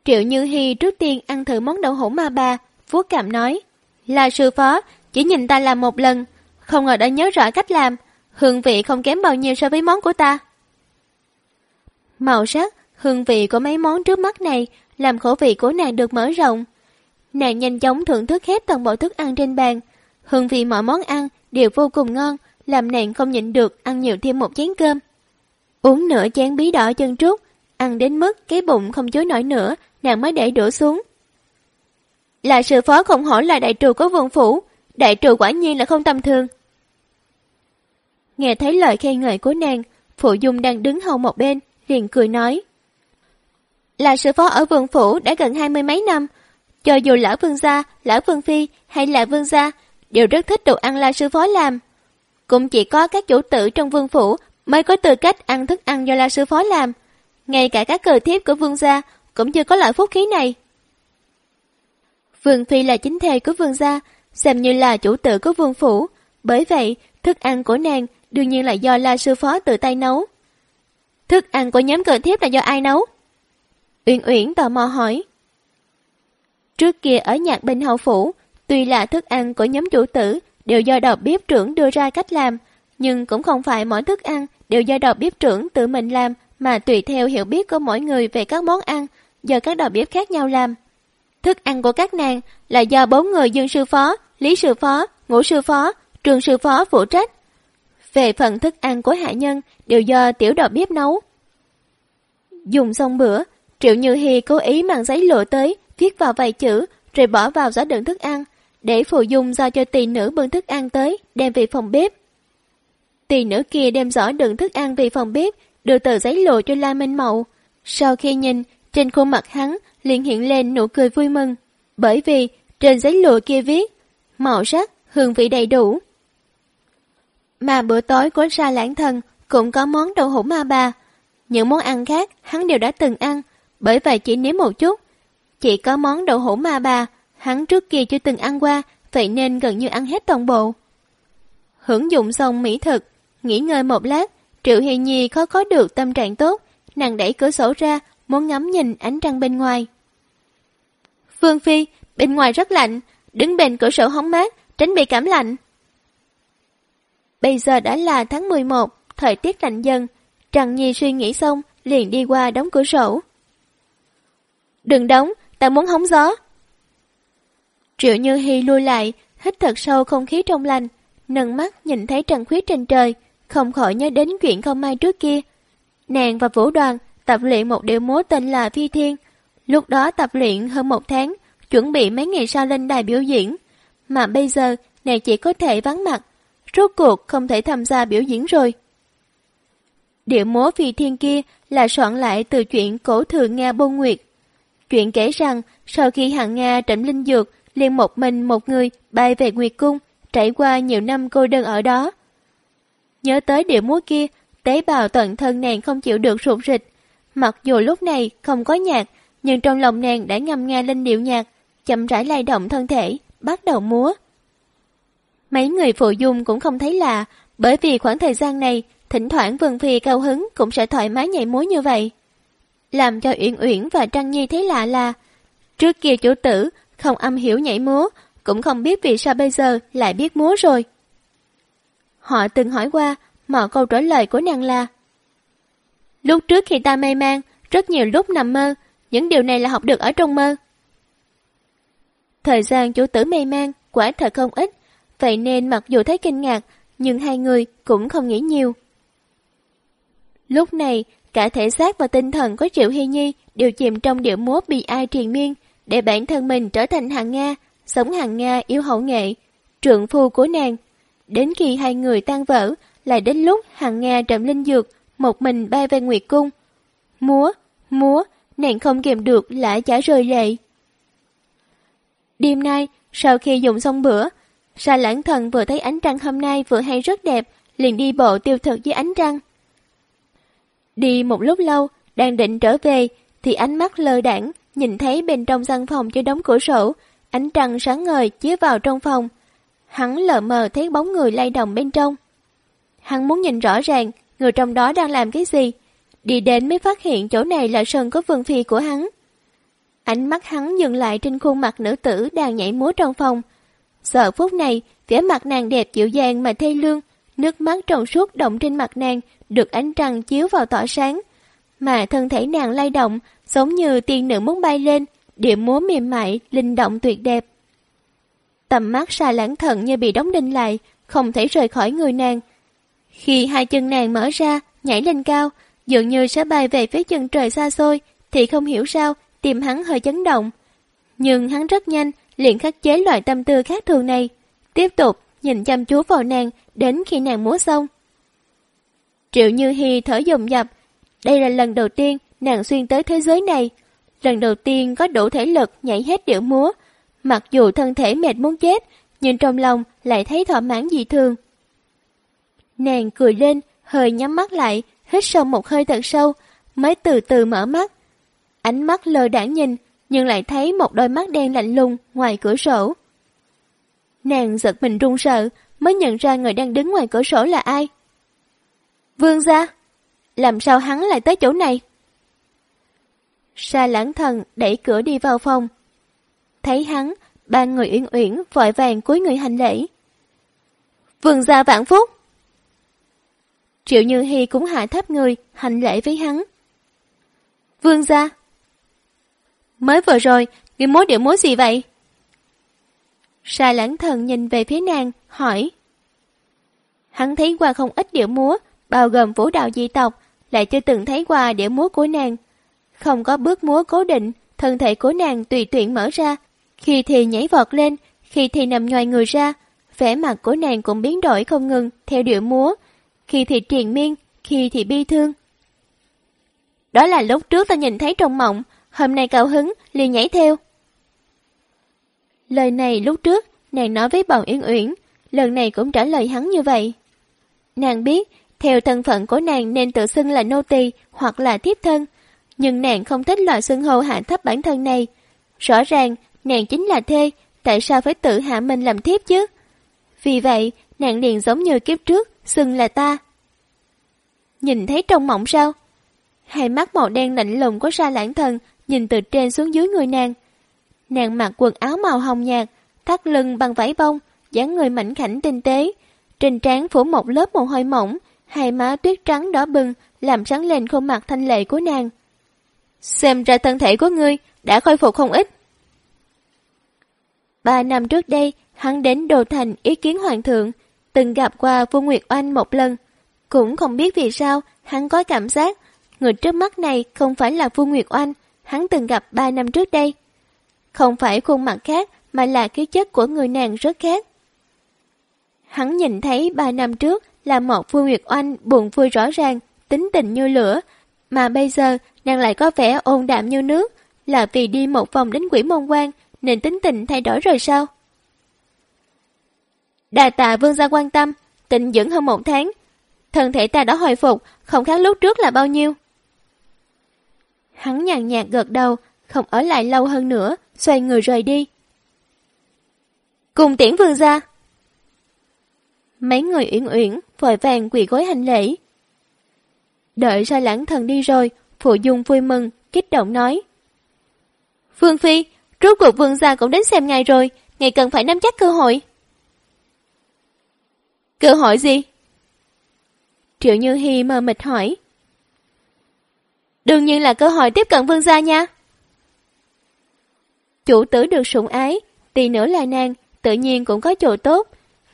A: Triệu Như Hi trước tiên ăn thử món đậu hũ ma ba, vuốt cảm nói. Là sư phó, chỉ nhìn ta làm một lần, không ngờ đã nhớ rõ cách làm, hương vị không kém bao nhiêu so với món của ta. Màu sắc, hương vị của mấy món trước mắt này làm khẩu vị của nàng được mở rộng. Nàng nhanh chóng thưởng thức hết toàn bộ thức ăn trên bàn. Hương vị mọi món ăn đều vô cùng ngon, làm nàng không nhịn được ăn nhiều thêm một chén cơm. Uống nửa chén bí đỏ chân trúc, ăn đến mức cái bụng không chối nổi nữa, nàng mới để đổ xuống. Là sự phó không hỏi là đại trù có vương phủ, đại trù quả nhiên là không tầm thường. Nghe thấy lời khen ngợi của nàng, Phụ Dung đang đứng hầu một bên, liền cười nói. Là sư phó ở vườn phủ đã gần hai mươi mấy năm, cho dù lão vương gia, lão vương phi hay là vương gia, đều rất thích đồ ăn là sư phó làm. Cũng chỉ có các chủ tử trong vương phủ mới có tư cách ăn thức ăn do la sư phó làm. Ngay cả các cờ thiếp của vương gia cũng chưa có loại phúc khí này. Vương Phi là chính thê của vương gia, xem như là chủ tử của vương phủ. Bởi vậy, thức ăn của nàng đương nhiên là do la sư phó tự tay nấu. Thức ăn của nhóm cờ thiếp là do ai nấu? Uyển Uyển tò mò hỏi. Trước kia ở nhạc bên hậu phủ, tuy là thức ăn của nhóm chủ tử đều do đầu bếp trưởng đưa ra cách làm, nhưng cũng không phải mỗi thức ăn đều do đầu bếp trưởng tự mình làm mà tùy theo hiểu biết của mỗi người về các món ăn do các đầu bếp khác nhau làm. Thức ăn của các nàng là do bốn người dương sư phó, lý sư phó, ngũ sư phó, trường sư phó phụ trách. Về phần thức ăn của hạ nhân đều do tiểu đầu bếp nấu. Dùng xong bữa, Triệu Như Hi cố ý mang giấy lụa tới, viết vào vài chữ, rồi bỏ vào giỏ đựng thức ăn, để phụ dung giao cho tỳ nữ bưng thức ăn tới, đem về phòng bếp. Tỳ nữ kia đem giỏ đựng thức ăn về phòng bếp, đưa tờ giấy lụa cho La Minh Mậu. Sau khi nhìn, trên khuôn mặt hắn liền hiện lên nụ cười vui mừng, bởi vì trên giấy lụa kia viết, màu sắc, hương vị đầy đủ. Mà bữa tối của Sa Lãng Thần cũng có món đậu hũ ma bà. Những món ăn khác hắn đều đã từng ăn, bởi vậy chỉ nếm một chút. Chỉ có món đậu hũ ma bà, hắn trước kia chưa từng ăn qua, vậy nên gần như ăn hết toàn bộ. Hưởng dụng xong mỹ thực, nghỉ ngơi một lát, Triệu Hi Nhi khó có được tâm trạng tốt, nàng đẩy cửa sổ ra, muốn ngắm nhìn ánh trăng bên ngoài. Phương Phi, bên ngoài rất lạnh, đứng bên cửa sổ hóng mát, tránh bị cảm lạnh. Bây giờ đã là tháng 11, thời tiết lạnh dần. Trần Nhi suy nghĩ xong, liền đi qua đóng cửa sổ. Đừng đóng, ta muốn hóng gió. Triệu Như Hi lui lại, hít thật sâu không khí trong lành, nâng mắt nhìn thấy trần khuyết trên trời, không khỏi nhớ đến chuyện không may trước kia. Nàng và vũ đoàn tập luyện một điệu múa tên là Phi Thiên. Lúc đó tập luyện hơn một tháng, chuẩn bị mấy ngày sau lên đài biểu diễn. Mà bây giờ, nàng chỉ có thể vắng mặt, rốt cuộc không thể tham gia biểu diễn rồi. Điệu múa Phi Thiên kia là soạn lại từ chuyện cổ thượng Nga Bôn Nguyệt. Chuyện kể rằng, sau khi hạng Nga trịnh linh dược, liền một mình một người bay về Nguyệt Cung, trải qua nhiều năm cô đơn ở đó. Nhớ tới điệu múa kia, tế bào tận thân nàng không chịu được sụt rịch. Mặc dù lúc này không có nhạc, nhưng trong lòng nàng đã ngâm nga lên điệu nhạc, chậm rãi lay động thân thể, bắt đầu múa. Mấy người phụ dung cũng không thấy lạ, bởi vì khoảng thời gian này, thỉnh thoảng Vân Phi cao hứng cũng sẽ thoải mái nhảy múa như vậy. Làm cho Uyển Uyển và Trăng Nhi thấy lạ là, trước kia chủ tử không âm hiểu nhảy múa, cũng không biết vì sao bây giờ lại biết múa rồi. Họ từng hỏi qua, mọi câu trả lời của nàng là Lúc trước khi ta mê man, rất nhiều lúc nằm mơ, những điều này là học được ở trong mơ. Thời gian chủ tử mê man quả thật không ít, vậy nên mặc dù thấy kinh ngạc, nhưng hai người cũng không nghĩ nhiều. Lúc này, cả thể xác và tinh thần của Triệu Hy Nhi đều chìm trong điệu múa bị ai triền miên, để bản thân mình trở thành hàng Nga, sống hàng Nga yêu hậu nghệ, trượng phu của nàng. Đến khi hai người tan vỡ, lại đến lúc hàng Nga trầm linh dược, một mình bay về Nguyệt Cung. Múa, múa, nàng không kìm được lại chả rơi lệ. Đêm nay, sau khi dùng xong bữa, Sa lãng thần vừa thấy ánh trăng hôm nay vừa hay rất đẹp, liền đi bộ tiêu thực với ánh trăng. Đi một lúc lâu, đang định trở về, thì ánh mắt lơ đảng nhìn thấy bên trong căn phòng chưa đóng cửa sổ, ánh trăng sáng ngời chiếu vào trong phòng. Hắn lờ mờ thấy bóng người lay động bên trong. Hắn muốn nhìn rõ ràng người trong đó đang làm cái gì. Đi đến mới phát hiện chỗ này là sân có vườn phi của hắn. Ánh mắt hắn dừng lại trên khuôn mặt nữ tử đang nhảy múa trong phòng. Giờ phút này, vẻ mặt nàng đẹp dịu dàng mà thê lương, nước mắt trong suốt động trên mặt nàng được ánh trăng chiếu vào tỏa sáng. Mà thân thể nàng lay động, giống như tiên nữ muốn bay lên, điểm múa mềm mại, linh động tuyệt đẹp. Tầm mắt xa lãng thận như bị đóng đinh lại, không thể rời khỏi người nàng. Khi hai chân nàng mở ra, nhảy lên cao, dường như sẽ bay về phía chân trời xa xôi, thì không hiểu sao, tim hắn hơi chấn động. Nhưng hắn rất nhanh, liền khắc chế loại tâm tư khác thường này. Tiếp tục, nhìn chăm chú vào nàng, đến khi nàng múa xong. Triệu Như Hi thở dồn dập, đây là lần đầu tiên nàng xuyên tới thế giới này. Lần đầu tiên có đủ thể lực nhảy hết điệu múa. Mặc dù thân thể mệt muốn chết, nhưng trong lòng lại thấy thỏa mãn dị thường. Nàng cười lên, hơi nhắm mắt lại, hít sâu một hơi thật sâu, mới từ từ mở mắt. Ánh mắt lờ đảng nhìn, nhưng lại thấy một đôi mắt đen lạnh lùng ngoài cửa sổ. Nàng giật mình run sợ, mới nhận ra người đang đứng ngoài cửa sổ là ai. Vương gia, làm sao hắn lại tới chỗ này? Sa lãng thần đẩy cửa đi vào phòng. Thấy hắn, ba người uyển uyển vội vàng cúi người hành lễ. Vương gia vạn phúc. Triệu Như Hi cũng hạ thấp người, hành lễ với hắn. Vương gia. Mới vừa rồi, người mối điệu mối gì vậy? Sa lãng thần nhìn về phía nàng, hỏi. Hắn thấy qua không ít điệu múa, bao gồm vũ đạo di tộc, lại chưa từng thấy qua điệu múa của nàng. Không có bước múa cố định, thân thể của nàng tùy tiện mở ra, khi thì nhảy vọt lên, khi thì nằm ngoài người ra, vẻ mặt của nàng cũng biến đổi không ngừng theo điệu múa, khi thì triền miên, khi thì bi thương. Đó là lúc trước ta nhìn thấy trong mộng, hôm nay cao hứng, liền nhảy theo. Lời này lúc trước, nàng nói với bọn Yên Uyển, lần này cũng trả lời hắn như vậy. Nàng biết, theo thân phận của nàng nên tự xưng là nô tỳ hoặc là thiếp thân, nhưng nàng không thích loại xưng hô hạ thấp bản thân này. Rõ ràng, nàng chính là thê, tại sao phải tự hạ mình làm thiếp chứ? Vì vậy, nàng liền giống như kiếp trước, xưng là ta. Nhìn thấy trong mộng sao? Hai mắt màu đen lạnh lùng của sa lãng thần nhìn từ trên xuống dưới người nàng. Nàng mặc quần áo màu hồng nhạt, thắt lưng bằng vải bông, dáng người mảnh khảnh tinh tế. Trên trán phủ một lớp mồ hôi mỏng, hai má tuyết trắng đỏ bừng làm sáng lên khuôn mặt thanh lệ của nàng. Xem ra thân thể của ngươi đã khôi phục không ít. Ba năm trước đây, hắn đến Đồ Thành ý kiến hoàng thượng, từng gặp qua Vu Nguyệt Oanh một lần. Cũng không biết vì sao, hắn có cảm giác người trước mắt này không phải là Vu Nguyệt Oanh, hắn từng gặp ba năm trước đây. Không phải khuôn mặt khác, mà là khí chất của người nàng rất khác. Hắn nhìn thấy ba năm trước là một phương Nguyệt Oanh buồn vui rõ ràng, tính tình như lửa, mà bây giờ nàng lại có vẻ ôn đạm như nước, là vì đi một vòng đến quỷ môn quan nên tính tình thay đổi rồi sao? Đà tạ vương gia quan tâm, tịnh dưỡng hơn một tháng. Thân thể ta đã hồi phục, không khác lúc trước là bao nhiêu. Hắn nhàn nhạt gật đầu, không ở lại lâu hơn nữa, xoay người rời đi. Cùng tiễn vương gia. Mấy người uyển uyển, vội vàng quỳ gối hành lễ. Đợi sai lãng thần đi rồi, phụ dung vui mừng, kích động nói. Vương Phi, rốt cuộc vương gia cũng đến xem ngài rồi, ngài cần phải nắm chắc cơ hội. Cơ hội gì? Triệu Như Hi mờ mịt hỏi. Đương nhiên là cơ hội tiếp cận vương gia nha. Chủ tử được sủng ái, tỷ nữa là nàng, tự nhiên cũng có chỗ tốt.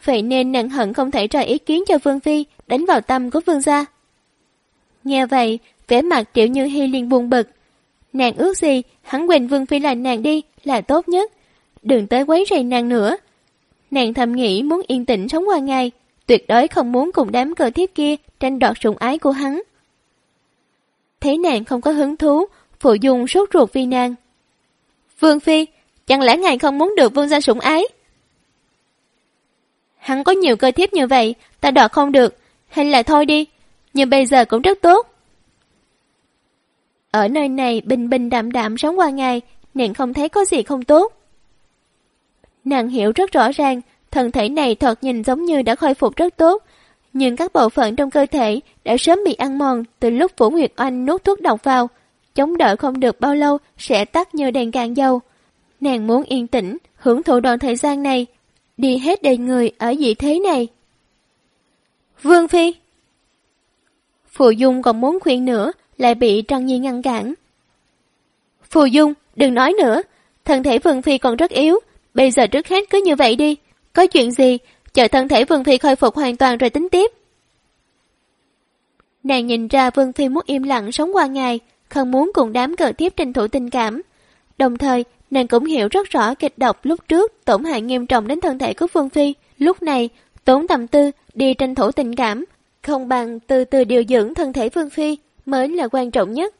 A: Vậy nên nàng hận không thể ra ý kiến cho Vương Phi đánh vào tâm của Vương gia. Nghe vậy, vẻ mặt Triệu Như Hi liền buồn bực. Nàng ước gì, hắn quên Vương Phi là nàng đi, là tốt nhất. Đừng tới quấy rầy nàng nữa. Nàng thầm nghĩ muốn yên tĩnh sống qua ngày, tuyệt đối không muốn cùng đám cờ thiếp kia tranh đoạt sủng ái của hắn. Thấy nàng không có hứng thú, phụ dung sốt ruột vì nàng. Vương Phi, chẳng lẽ ngài không muốn được vương gia sủng ái? Hắn có nhiều cơ thiếp như vậy, ta đoạt không được, hay là thôi đi, nhưng bây giờ cũng rất tốt. Ở nơi này bình bình đạm đạm sống qua ngày, nàng không thấy có gì không tốt. Nàng hiểu rất rõ ràng, thân thể này thật nhìn giống như đã khôi phục rất tốt, nhưng các bộ phận trong cơ thể đã sớm bị ăn mòn từ lúc Vũ Nguyệt Anh nuốt thuốc độc vào, chống đỡ không được bao lâu sẽ tắt như đèn càng dầu. Nàng muốn yên tĩnh, hưởng thụ đoạn thời gian này, đi hết đầy người ở vị thế này. Vương Phi Phù Dung còn muốn khuyên nữa, lại bị Trăng Nhi ngăn cản. Phù Dung, đừng nói nữa, thân thể Vương Phi còn rất yếu, bây giờ trước hết cứ như vậy đi, có chuyện gì, chờ thân thể Vương Phi khôi phục hoàn toàn rồi tính tiếp. Nàng nhìn ra Vương Phi muốn im lặng sống qua ngày, không muốn cùng đám cờ tiếp tranh thủ tình cảm. Đồng thời, nàng cũng hiểu rất rõ kịch độc lúc trước tổn hại nghiêm trọng đến thân thể của Vương Phi. Lúc này, tốn tầm tư đi tranh thủ tình cảm, không bằng từ từ điều dưỡng thân thể Vương Phi mới là quan trọng nhất.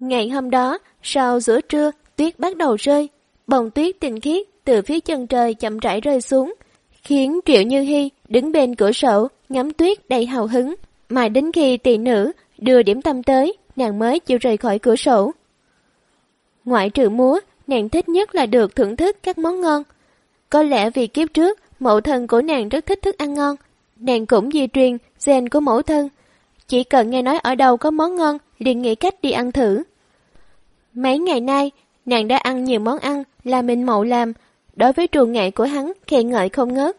A: Ngày hôm đó, sau giữa trưa, tuyết bắt đầu rơi. Bồng tuyết tinh khiết từ phía chân trời chậm rãi rơi xuống, khiến Triệu Như Hy đứng bên cửa sổ ngắm tuyết đầy hào hứng. Mà đến khi tỷ nữ đưa điểm tâm tới, nàng mới chịu rời khỏi cửa sổ. Ngoại trừ múa, nàng thích nhất là được thưởng thức các món ngon. Có lẽ vì kiếp trước, mẫu thân của nàng rất thích thức ăn ngon. Nàng cũng di truyền gen của mẫu thân. Chỉ cần nghe nói ở đâu có món ngon, liền nghĩ cách đi ăn thử. Mấy ngày nay, nàng đã ăn nhiều món ăn là mình mậu làm. Đối với trù nghệ của hắn, khen ngợi không ngớt.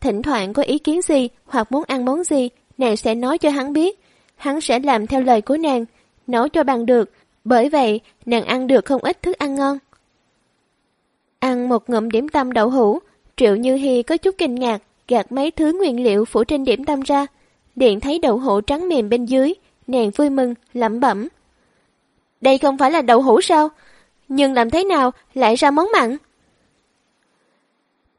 A: Thỉnh thoảng có ý kiến gì hoặc muốn ăn món gì, nàng sẽ nói cho hắn biết. Hắn sẽ làm theo lời của nàng, nấu cho bằng được. Bởi vậy, nàng ăn được không ít thức ăn ngon. Ăn một ngụm điểm tâm đậu hũ, Triệu Như Hi có chút kinh ngạc, gạt mấy thứ nguyên liệu phủ trên điểm tâm ra. Điện thấy đậu hũ trắng mềm bên dưới, nàng vui mừng, lẩm bẩm. Đây không phải là đậu hũ sao? Nhưng làm thế nào lại ra món mặn?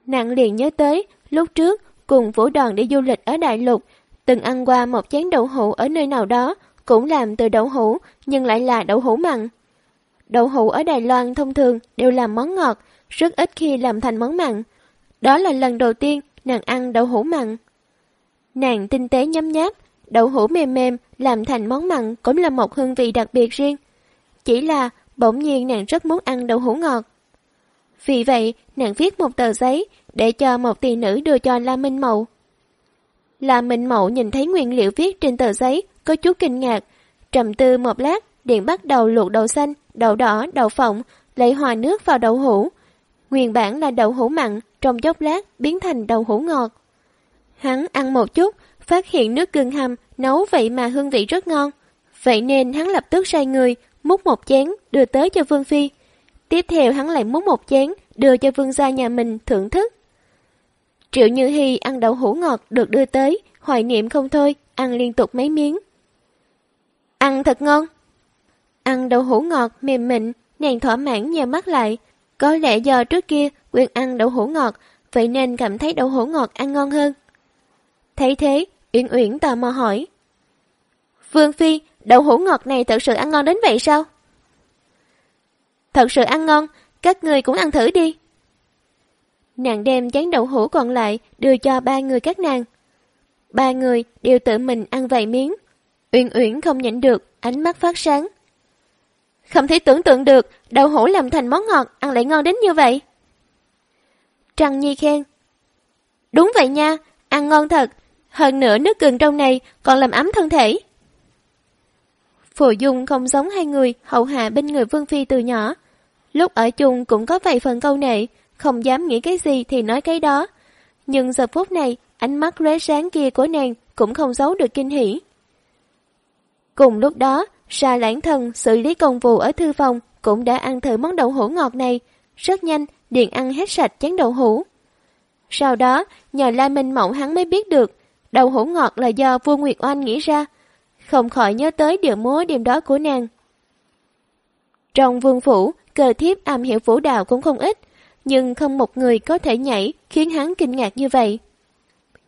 A: Nàng liền nhớ tới, lúc trước cùng vũ đoàn đi du lịch ở Đại Lục, từng ăn qua một chén đậu hũ ở nơi nào đó, cũng làm từ đậu hũ, nhưng lại là đậu hũ mặn. Đậu hũ ở Đài Loan thông thường đều làm món ngọt, rất ít khi làm thành món mặn. Đó là lần đầu tiên nàng ăn đậu hũ mặn. Nàng tinh tế nhấm nháp, đậu hũ mềm mềm làm thành món mặn cũng là một hương vị đặc biệt riêng. Chỉ là bỗng nhiên nàng rất muốn ăn đậu hũ ngọt. Vì vậy, nàng viết một tờ giấy để cho một tỷ nữ đưa cho La Minh Mậu. La Minh Mậu nhìn thấy nguyên liệu viết trên tờ giấy, có chút kinh ngạc, Trầm tư một lát, Điện bắt đầu luộc đậu xanh, đậu đỏ, đậu phộng, lấy hòa nước vào đậu hũ. Nguyên bản là đậu hũ mặn, trong chốc lát biến thành đậu hũ ngọt. Hắn ăn một chút, phát hiện nước gừng hầm nấu vậy mà hương vị rất ngon. Vậy nên hắn lập tức say người, múc một chén, đưa tới cho Vương Phi. Tiếp theo hắn lại múc một chén, đưa cho Vương gia nhà mình thưởng thức. Triệu Như Hy ăn đậu hũ ngọt được đưa tới, hoài niệm không thôi, ăn liên tục mấy miếng. Ăn thật ngon. Ăn đậu hũ ngọt mềm mịn, nàng thỏa mãn nhào mắt lại. Có lẽ do trước kia quyền ăn đậu hũ ngọt, vậy nên cảm thấy đậu hũ ngọt ăn ngon hơn. Thấy thế, Uyển Uyển tò mò hỏi. Vương Phi, đậu hũ ngọt này thật sự ăn ngon đến vậy sao? Thật sự ăn ngon, các người cũng ăn thử đi. Nàng đem chén đậu hũ còn lại đưa cho ba người các nàng. Ba người đều tự mình ăn vài miếng. Uyển Uyển không nhịn được, ánh mắt phát sáng. Không thể tưởng tượng được đậu hũ làm thành món ngọt ăn lại ngon đến như vậy. Trăng Nhi khen. Đúng vậy nha, ăn ngon thật. Hơn nữa nước gừng trong này còn làm ấm thân thể. Phù Dung không giống hai người hậu hạ bên người Vương Phi từ nhỏ. Lúc ở chung cũng có vài phần câu nệ, không dám nghĩ cái gì thì nói cái đó. Nhưng giờ phút này, ánh mắt lóe sáng kia của nàng cũng không giấu được kinh hỉ. Cùng lúc đó, Sa lãng thần xử lý công vụ ở thư phòng cũng đã ăn thử món đậu hũ ngọt này. Rất nhanh, điện ăn hết sạch chén đậu hũ. Sau đó, nhờ La Minh Mộng hắn mới biết được, đậu hũ ngọt là do vua Nguyệt Oanh nghĩ ra. Không khỏi nhớ tới điệu múa đêm đó của nàng. Trong vương phủ, cờ thiếp am hiểu vũ đạo cũng không ít, nhưng không một người có thể nhảy khiến hắn kinh ngạc như vậy.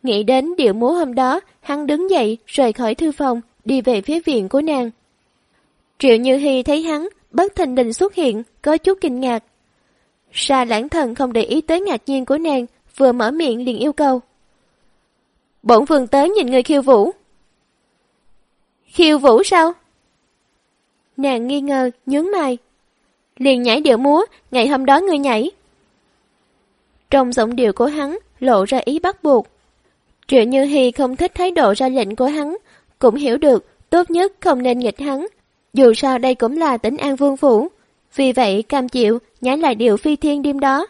A: Nghĩ đến điệu múa hôm đó, hắn đứng dậy rời khỏi thư phòng, đi về phía viện của nàng. Triệu Như Hy thấy hắn, bất thình đình xuất hiện, có chút kinh ngạc. Sa lãng thần không để ý tới ngạc nhiên của nàng, vừa mở miệng liền yêu cầu. Bổn vương tới nhìn người khiêu vũ. Khiêu vũ sao? Nàng nghi ngờ, nhướng mày. Liền nhảy điệu múa, ngày hôm đó ngươi nhảy. Trong giọng điệu của hắn, lộ ra ý bắt buộc. Triệu Như Hy không thích thái độ ra lệnh của hắn, cũng hiểu được tốt nhất không nên nghịch hắn. Dù sao đây cũng là tỉnh An Vương Phủ, vì vậy cam chịu nhảy lại điệu phi thiên đêm đó.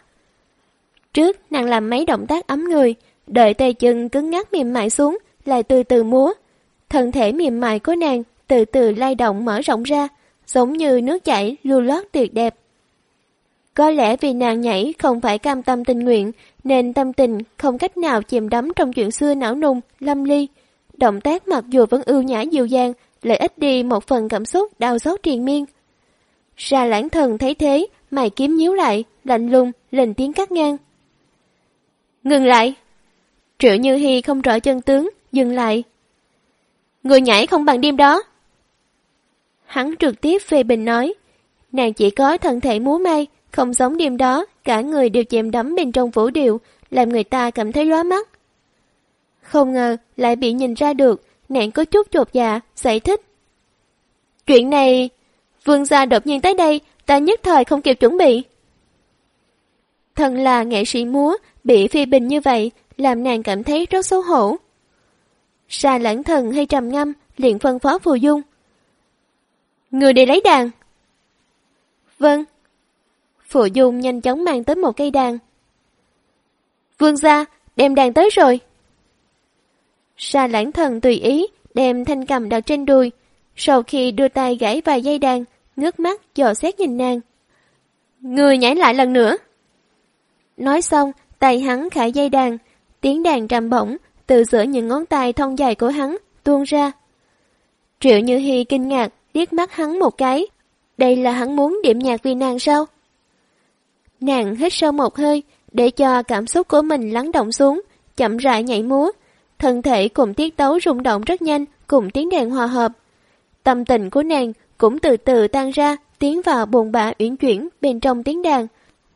A: Trước nàng làm mấy động tác ấm người, đợi tay chân cứng ngắc mềm mại xuống, lại từ từ múa. Thân thể mềm mại của nàng từ từ lay động mở rộng ra, giống như nước chảy lưu lót tuyệt đẹp. Có lẽ vì nàng nhảy không phải cam tâm tình nguyện, nên tâm tình không cách nào chìm đắm trong chuyện xưa não nùng lâm ly. Động tác mặc dù vẫn ưu nhã dịu dàng, lại ít đi một phần cảm xúc đau xót triền miên. Ra lãng thần thấy thế, mày kiếm nhíu lại, lạnh lùng, lên tiếng cắt ngang. Ngừng lại! Triệu Như Hi không rõ chân tướng, dừng lại. Người nhảy không bằng đêm đó. Hắn trực tiếp phê bình nói, nàng chỉ có thân thể múa may, không giống đêm đó, cả người đều chìm đắm bên trong vũ điệu, làm người ta cảm thấy lóa mắt. Không ngờ lại bị nhìn ra được, nàng có chút chột dạ, giải thích. Chuyện này, vương gia đột nhiên tới đây, ta nhất thời không kịp chuẩn bị. Thần là nghệ sĩ múa, bị phi bình như vậy, làm nàng cảm thấy rất xấu hổ. Sa lãng thần hay trầm ngâm, liền phân phó phù dung. Người đi lấy đàn. Vâng. Phù dung nhanh chóng mang tới một cây đàn. Vương gia, đem đàn tới rồi. Sa lãng thần tùy ý, đem thanh cầm đặt trên đùi. Sau khi đưa tay gãy vài dây đàn, ngước mắt dò xét nhìn nàng. Người nhảy lại lần nữa. Nói xong, tay hắn khải dây đàn, tiếng đàn trầm bổng, từ giữa những ngón tay thon dài của hắn, tuôn ra. Triệu Như Hi kinh ngạc, liếc mắt hắn một cái. Đây là hắn muốn điểm nhạc vì nàng sao? Nàng hít sâu một hơi, để cho cảm xúc của mình lắng động xuống, chậm rãi nhảy múa. Thân thể cùng tiết tấu rung động rất nhanh, cùng tiếng đàn hòa hợp. Tâm tình của nàng cũng từ từ tan ra, tiến vào buồn bã uyển chuyển bên trong tiếng đàn.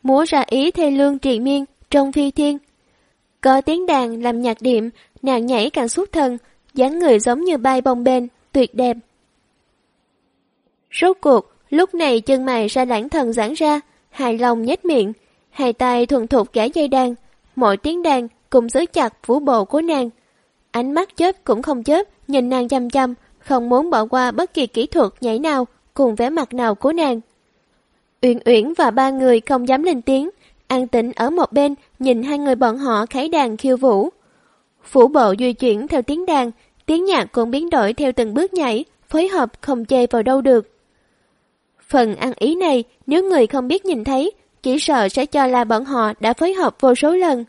A: Múa ra ý thê lương trị miên, trong phi thiên. Có tiếng đàn làm nhạc điểm, nàng nhảy càng suốt thần, dáng người giống như bay bồng bềnh, tuyệt đẹp. Rốt cuộc, lúc này chân mày ra lãng thần giãn ra, hài lòng nhếch miệng, hai tay thuần thục gãy dây đàn, mỗi tiếng đàn cùng giữ chặt vũ bộ của nàng. Ánh mắt chớp cũng không chớp, nhìn nàng chăm chăm, không muốn bỏ qua bất kỳ kỹ thuật nhảy nào cùng vẻ mặt nào của nàng. Uyển Uyển và ba người không dám lên tiếng, an tĩnh ở một bên nhìn hai người bọn họ khái đàn khiêu vũ. Phủ bộ di chuyển theo tiếng đàn, tiếng nhạc cũng biến đổi theo từng bước nhảy, phối hợp không chê vào đâu được. Phần ăn ý này, nếu người không biết nhìn thấy, chỉ sợ sẽ cho là bọn họ đã phối hợp vô số lần.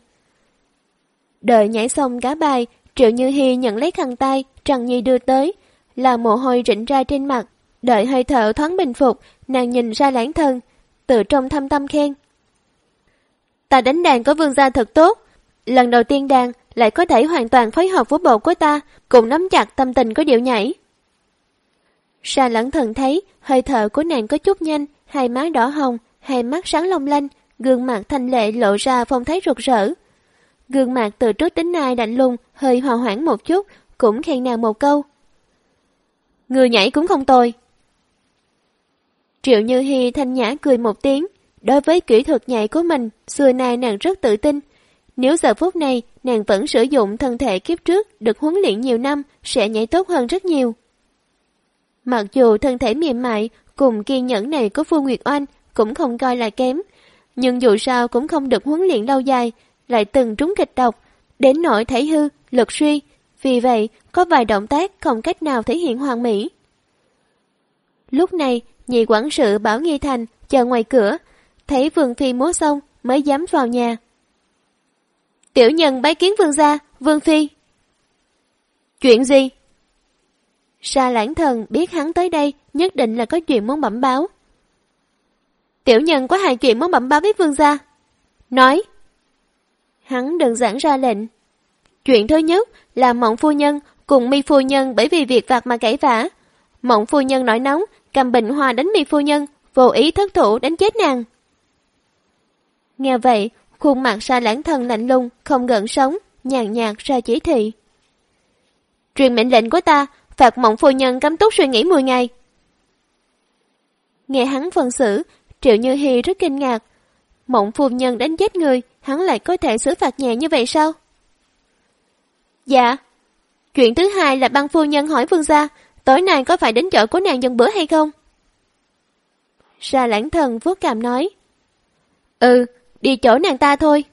A: Đợi nhảy xong cả bài, Triệu Như Hi nhận lấy khăn tay, Trần Nhi đưa tới, là mồ hôi rịn ra trên mặt. Đợi hơi thở thoáng bình phục, nàng nhìn ra lãng thân, tự trong thâm tâm khen. Ta đánh đàn có vương gia thật tốt, lần đầu tiên đàn lại có thể hoàn toàn phối hợp với bộ của ta, cùng nắm chặt tâm tình có điệu nhảy. Sa lãng thần thấy hơi thở của nàng có chút nhanh, hai má đỏ hồng, hai mắt sáng long lanh, gương mặt thanh lệ lộ ra phong thái rực rỡ. Gương mặt từ trước đến nay lạnh lùng, hơi hòa hoãn một chút, cũng khen nàng một câu. Người nhảy cũng không tồi. Triệu Như Hi thanh nhã cười một tiếng, đối với kỹ thuật nhảy của mình, xưa nay nàng rất tự tin. Nếu giờ phút này nàng vẫn sử dụng thân thể kiếp trước được huấn luyện nhiều năm sẽ nhảy tốt hơn rất nhiều. Mặc dù thân thể mềm mại cùng kiên nhẫn này của Phương Nguyệt Oanh cũng không coi là kém, nhưng dù sao cũng không được huấn luyện lâu dài, lại từng trúng kịch độc, đến nỗi thể hư, lực suy. Vì vậy, có vài động tác không cách nào thể hiện hoàn mỹ. Lúc này, nhị quản sự bảo Nghi Thành chờ ngoài cửa, thấy Vương Phi múa xong mới dám vào nhà. Tiểu nhân bái kiến Vương gia, Vương Phi. Chuyện gì? Sa lãng thần biết hắn tới đây nhất định là có chuyện muốn bẩm báo. Tiểu nhân có hai chuyện muốn bẩm báo với vương gia. Nói. Hắn đừng giảng ra lệnh. Chuyện thứ nhất là mộng phu nhân cùng mi phu nhân bởi vì việc vặt mà cãi vã. Mộng phu nhân nổi nóng, cầm bình hoa đánh mi phu nhân, vô ý thất thủ đánh chết nàng. Nghe vậy, khuôn mặt sa lãng thần lạnh lùng, không gần sống, nhàn nhạt ra chỉ thị. Truyền mệnh lệnh của ta, phạt mộng phu nhân cấm túc suy nghĩ 10 ngày. Nghe hắn phân xử, Triệu Như Hi rất kinh ngạc. Mộng phu nhân đánh chết người, hắn lại có thể xử phạt nhẹ như vậy sao? Dạ. Chuyện thứ hai là băng phu nhân hỏi vương gia, tối nay có phải đến chợ của nàng dân bữa hay không? Sa lãng thần vuốt cảm nói. Ừ, đi chỗ nàng ta thôi.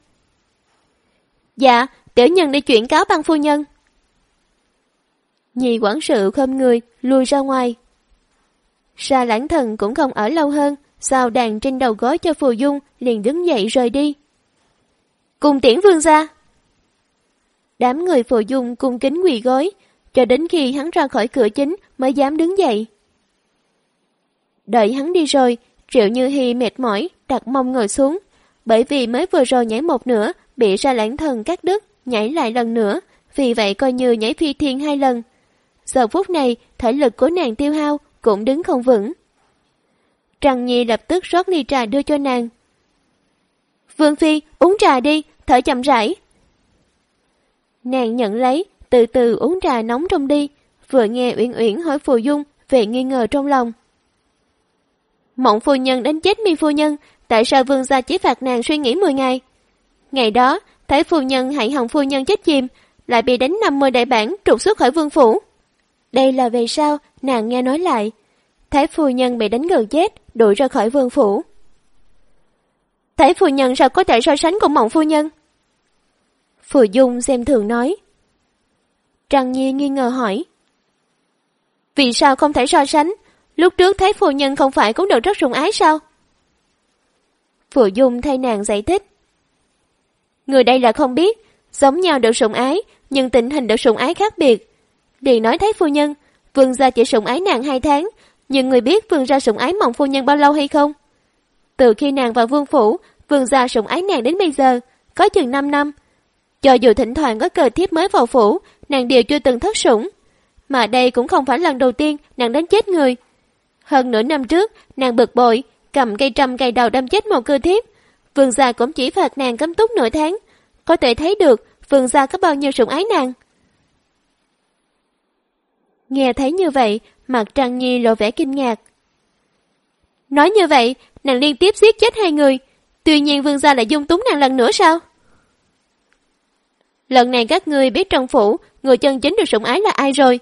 A: Dạ, tiểu nhân đi chuyển cáo băng phu nhân. Nhị quản sự khom người, lùi ra ngoài. Sa lãng thần cũng không ở lâu hơn, sao đàn trên đầu gối cho phù dung, liền đứng dậy rời đi. Cùng tiễn vương ra. Đám người phù dung cung kính quỳ gối, cho đến khi hắn ra khỏi cửa chính mới dám đứng dậy. Đợi hắn đi rồi, Triệu Như Hi mệt mỏi, đặt mông ngồi xuống, bởi vì mới vừa rồi nhảy một nửa, bị ra lãng thần cắt đứt, nhảy lại lần nữa, vì vậy coi như nhảy phi thiên hai lần. Giờ phút này, thể lực của nàng tiêu hao, cũng đứng không vững. trần Nhi lập tức rót ly trà đưa cho nàng. Vương Phi, uống trà đi, thở chậm rãi. Nàng nhận lấy, từ từ uống trà nóng trong đi, vừa nghe Uyển Uyển hỏi Phù Dung về nghi ngờ trong lòng. Mộng phu nhân đánh chết mi phu nhân, tại sao vương gia chỉ phạt nàng suy nghĩ 10 ngày? Ngày đó, thấy phu nhân hại hồng phu nhân chết chìm, lại bị đánh 50 đại bản trục xuất khỏi vương phủ. Đây là về sao nàng nghe nói lại. Thái phu nhân bị đánh gần chết, đuổi ra khỏi vương phủ. Thái phu nhân sao có thể so sánh cùng mộng phu nhân? Phù Dung xem thường nói. Trăng Nhi nghi ngờ hỏi. Vì sao không thể so sánh? Lúc trước thấy phu nhân không phải cũng được rất sủng ái sao? Phù Dung thay nàng giải thích. Người đây là không biết, giống nhau được sủng ái, nhưng tình hình được sủng ái khác biệt. Liền nói thấy phu nhân, vương gia chỉ sủng ái nàng hai tháng, nhưng người biết vương gia sủng ái mộng phu nhân bao lâu hay không? Từ khi nàng vào vương phủ, vương gia sủng ái nàng đến bây giờ, có chừng 5 năm. Cho dù thỉnh thoảng có cờ thiếp mới vào phủ, nàng đều chưa từng thất sủng. Mà đây cũng không phải lần đầu tiên nàng đánh chết người. Hơn nửa năm trước, nàng bực bội, cầm cây trầm cây đầu đâm chết một cơ thiếp. Vương gia cũng chỉ phạt nàng cấm túc nửa tháng. Có thể thấy được vương gia có bao nhiêu sủng ái nàng. Nghe thấy như vậy, mặt Trăng Nhi lộ vẻ kinh ngạc. Nói như vậy, nàng liên tiếp giết chết hai người, tuy nhiên vương gia lại dung túng nàng lần nữa sao? Lần này các ngươi biết trong phủ, người chân chính được sủng ái là ai rồi?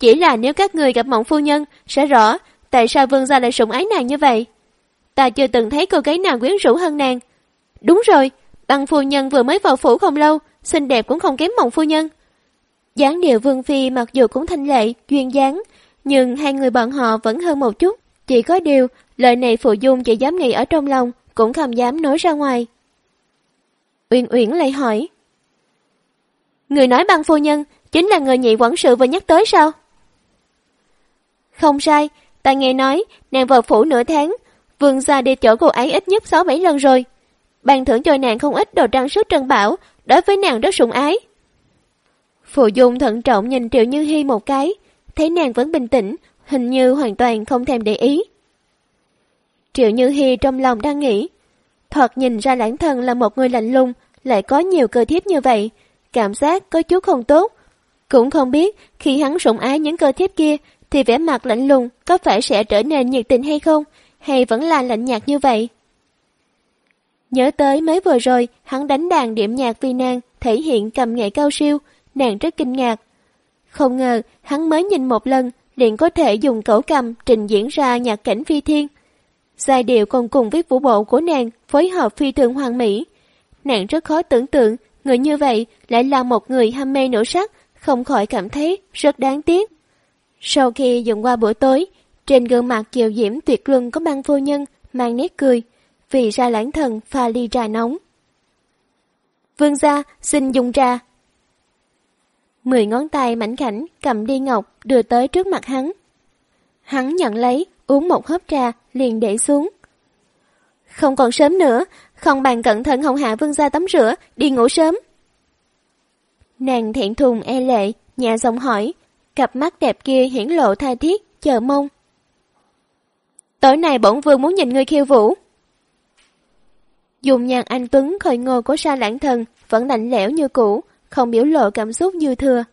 A: Chỉ là nếu các người gặp mộng phu nhân, sẽ rõ tại sao vương gia lại sủng ái nàng như vậy. Ta chưa từng thấy cô gái nào quyến rũ hơn nàng. Đúng rồi, băng phu nhân vừa mới vào phủ không lâu, xinh đẹp cũng không kém mộng phu nhân. dáng điệu vương phi mặc dù cũng thanh lệ, duyên dáng, nhưng hai người bọn họ vẫn hơn một chút. Chỉ có điều, lời này phụ dung chỉ dám nghĩ ở trong lòng, cũng không dám nói ra ngoài. Uyển Uyển lại hỏi. Người nói băng phu nhân chính là người nhị quản sự vừa nhắc tới sao? Không sai, ta nghe nói nàng vào phủ nửa tháng, vương gia đi chỗ cô ấy ít nhất 6-7 lần rồi. Ban thưởng cho nàng không ít đồ trang sức trân bảo, đối với nàng rất sủng ái. Phụ Dung thận trọng nhìn Triệu Như Hi một cái, thấy nàng vẫn bình tĩnh, hình như hoàn toàn không thèm để ý. Triệu Như Hi trong lòng đang nghĩ, thoạt nhìn ra lãng thần là một người lạnh lùng, lại có nhiều cơ thiếp như vậy, cảm giác có chút không tốt. Cũng không biết khi hắn sủng ái những cơ thiếp kia thì vẻ mặt lạnh lùng có phải sẽ trở nên nhiệt tình hay không, hay vẫn là lạnh nhạt như vậy. Nhớ tới mới vừa rồi, hắn đánh đàn điểm nhạc vì nàng, thể hiện cầm nghệ cao siêu, nàng rất kinh ngạc. Không ngờ, hắn mới nhìn một lần, liền có thể dùng cẩu cầm trình diễn ra nhạc cảnh phi thiên. Giai điệu còn cùng với vũ bộ của nàng phối hợp phi thường hoàn mỹ. Nàng rất khó tưởng tượng, người như vậy lại là một người ham mê nữ sắc, không khỏi cảm thấy rất đáng tiếc. Sau khi dùng qua bữa tối, trên gương mặt kiều diễm tuyệt luân có băng vô nhân, mang nét cười, vì ra lãng thần pha ly trà nóng. Vương gia, xin dùng trà. Mười ngón tay mảnh khảnh cầm đi ngọc đưa tới trước mặt hắn. Hắn nhận lấy, uống một hớp trà, liền để xuống. Không còn sớm nữa, không bàn cẩn thận hồng hạ vương gia tắm rửa, đi ngủ sớm. Nàng thiện thùng e lệ, nhà giọng hỏi, cặp mắt đẹp kia hiển lộ tha thiết, chờ mong. Tối nay bổn vương muốn nhìn ngươi khiêu vũ. Dùng nhàn anh Tuấn khởi ngồi của sa lãng thần vẫn lạnh lẽo như cũ, không biểu lộ cảm xúc như thừa.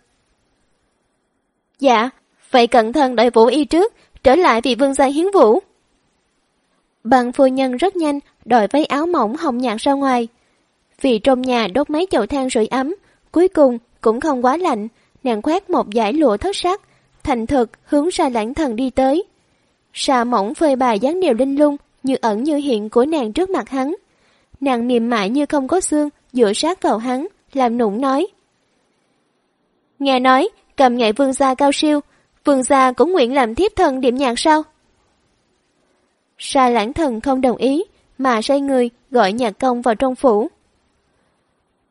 A: Dạ, vậy cẩn thận đợi vũ y trước, trở lại vì vương gia hiến vũ. Bằng phu nhân rất nhanh đòi váy áo mỏng hồng nhạt ra ngoài. Vì trong nhà đốt mấy chậu than sưởi ấm, cuối cùng cũng không quá lạnh, nàng khoét một dải lụa thất sắc, thành thực hướng ra lãng thần đi tới. Xà mỏng phơi bài dáng đều linh lung, như ẩn như hiện của nàng trước mặt hắn. Nàng mềm mại như không có xương, dựa sát vào hắn, làm nụng nói. Nghe nói, cầm nghệ vương gia cao siêu, vương gia cũng nguyện làm thiếp thần điểm nhạc sao? Sa lãng thần không đồng ý, mà say người gọi nhà công vào trong phủ.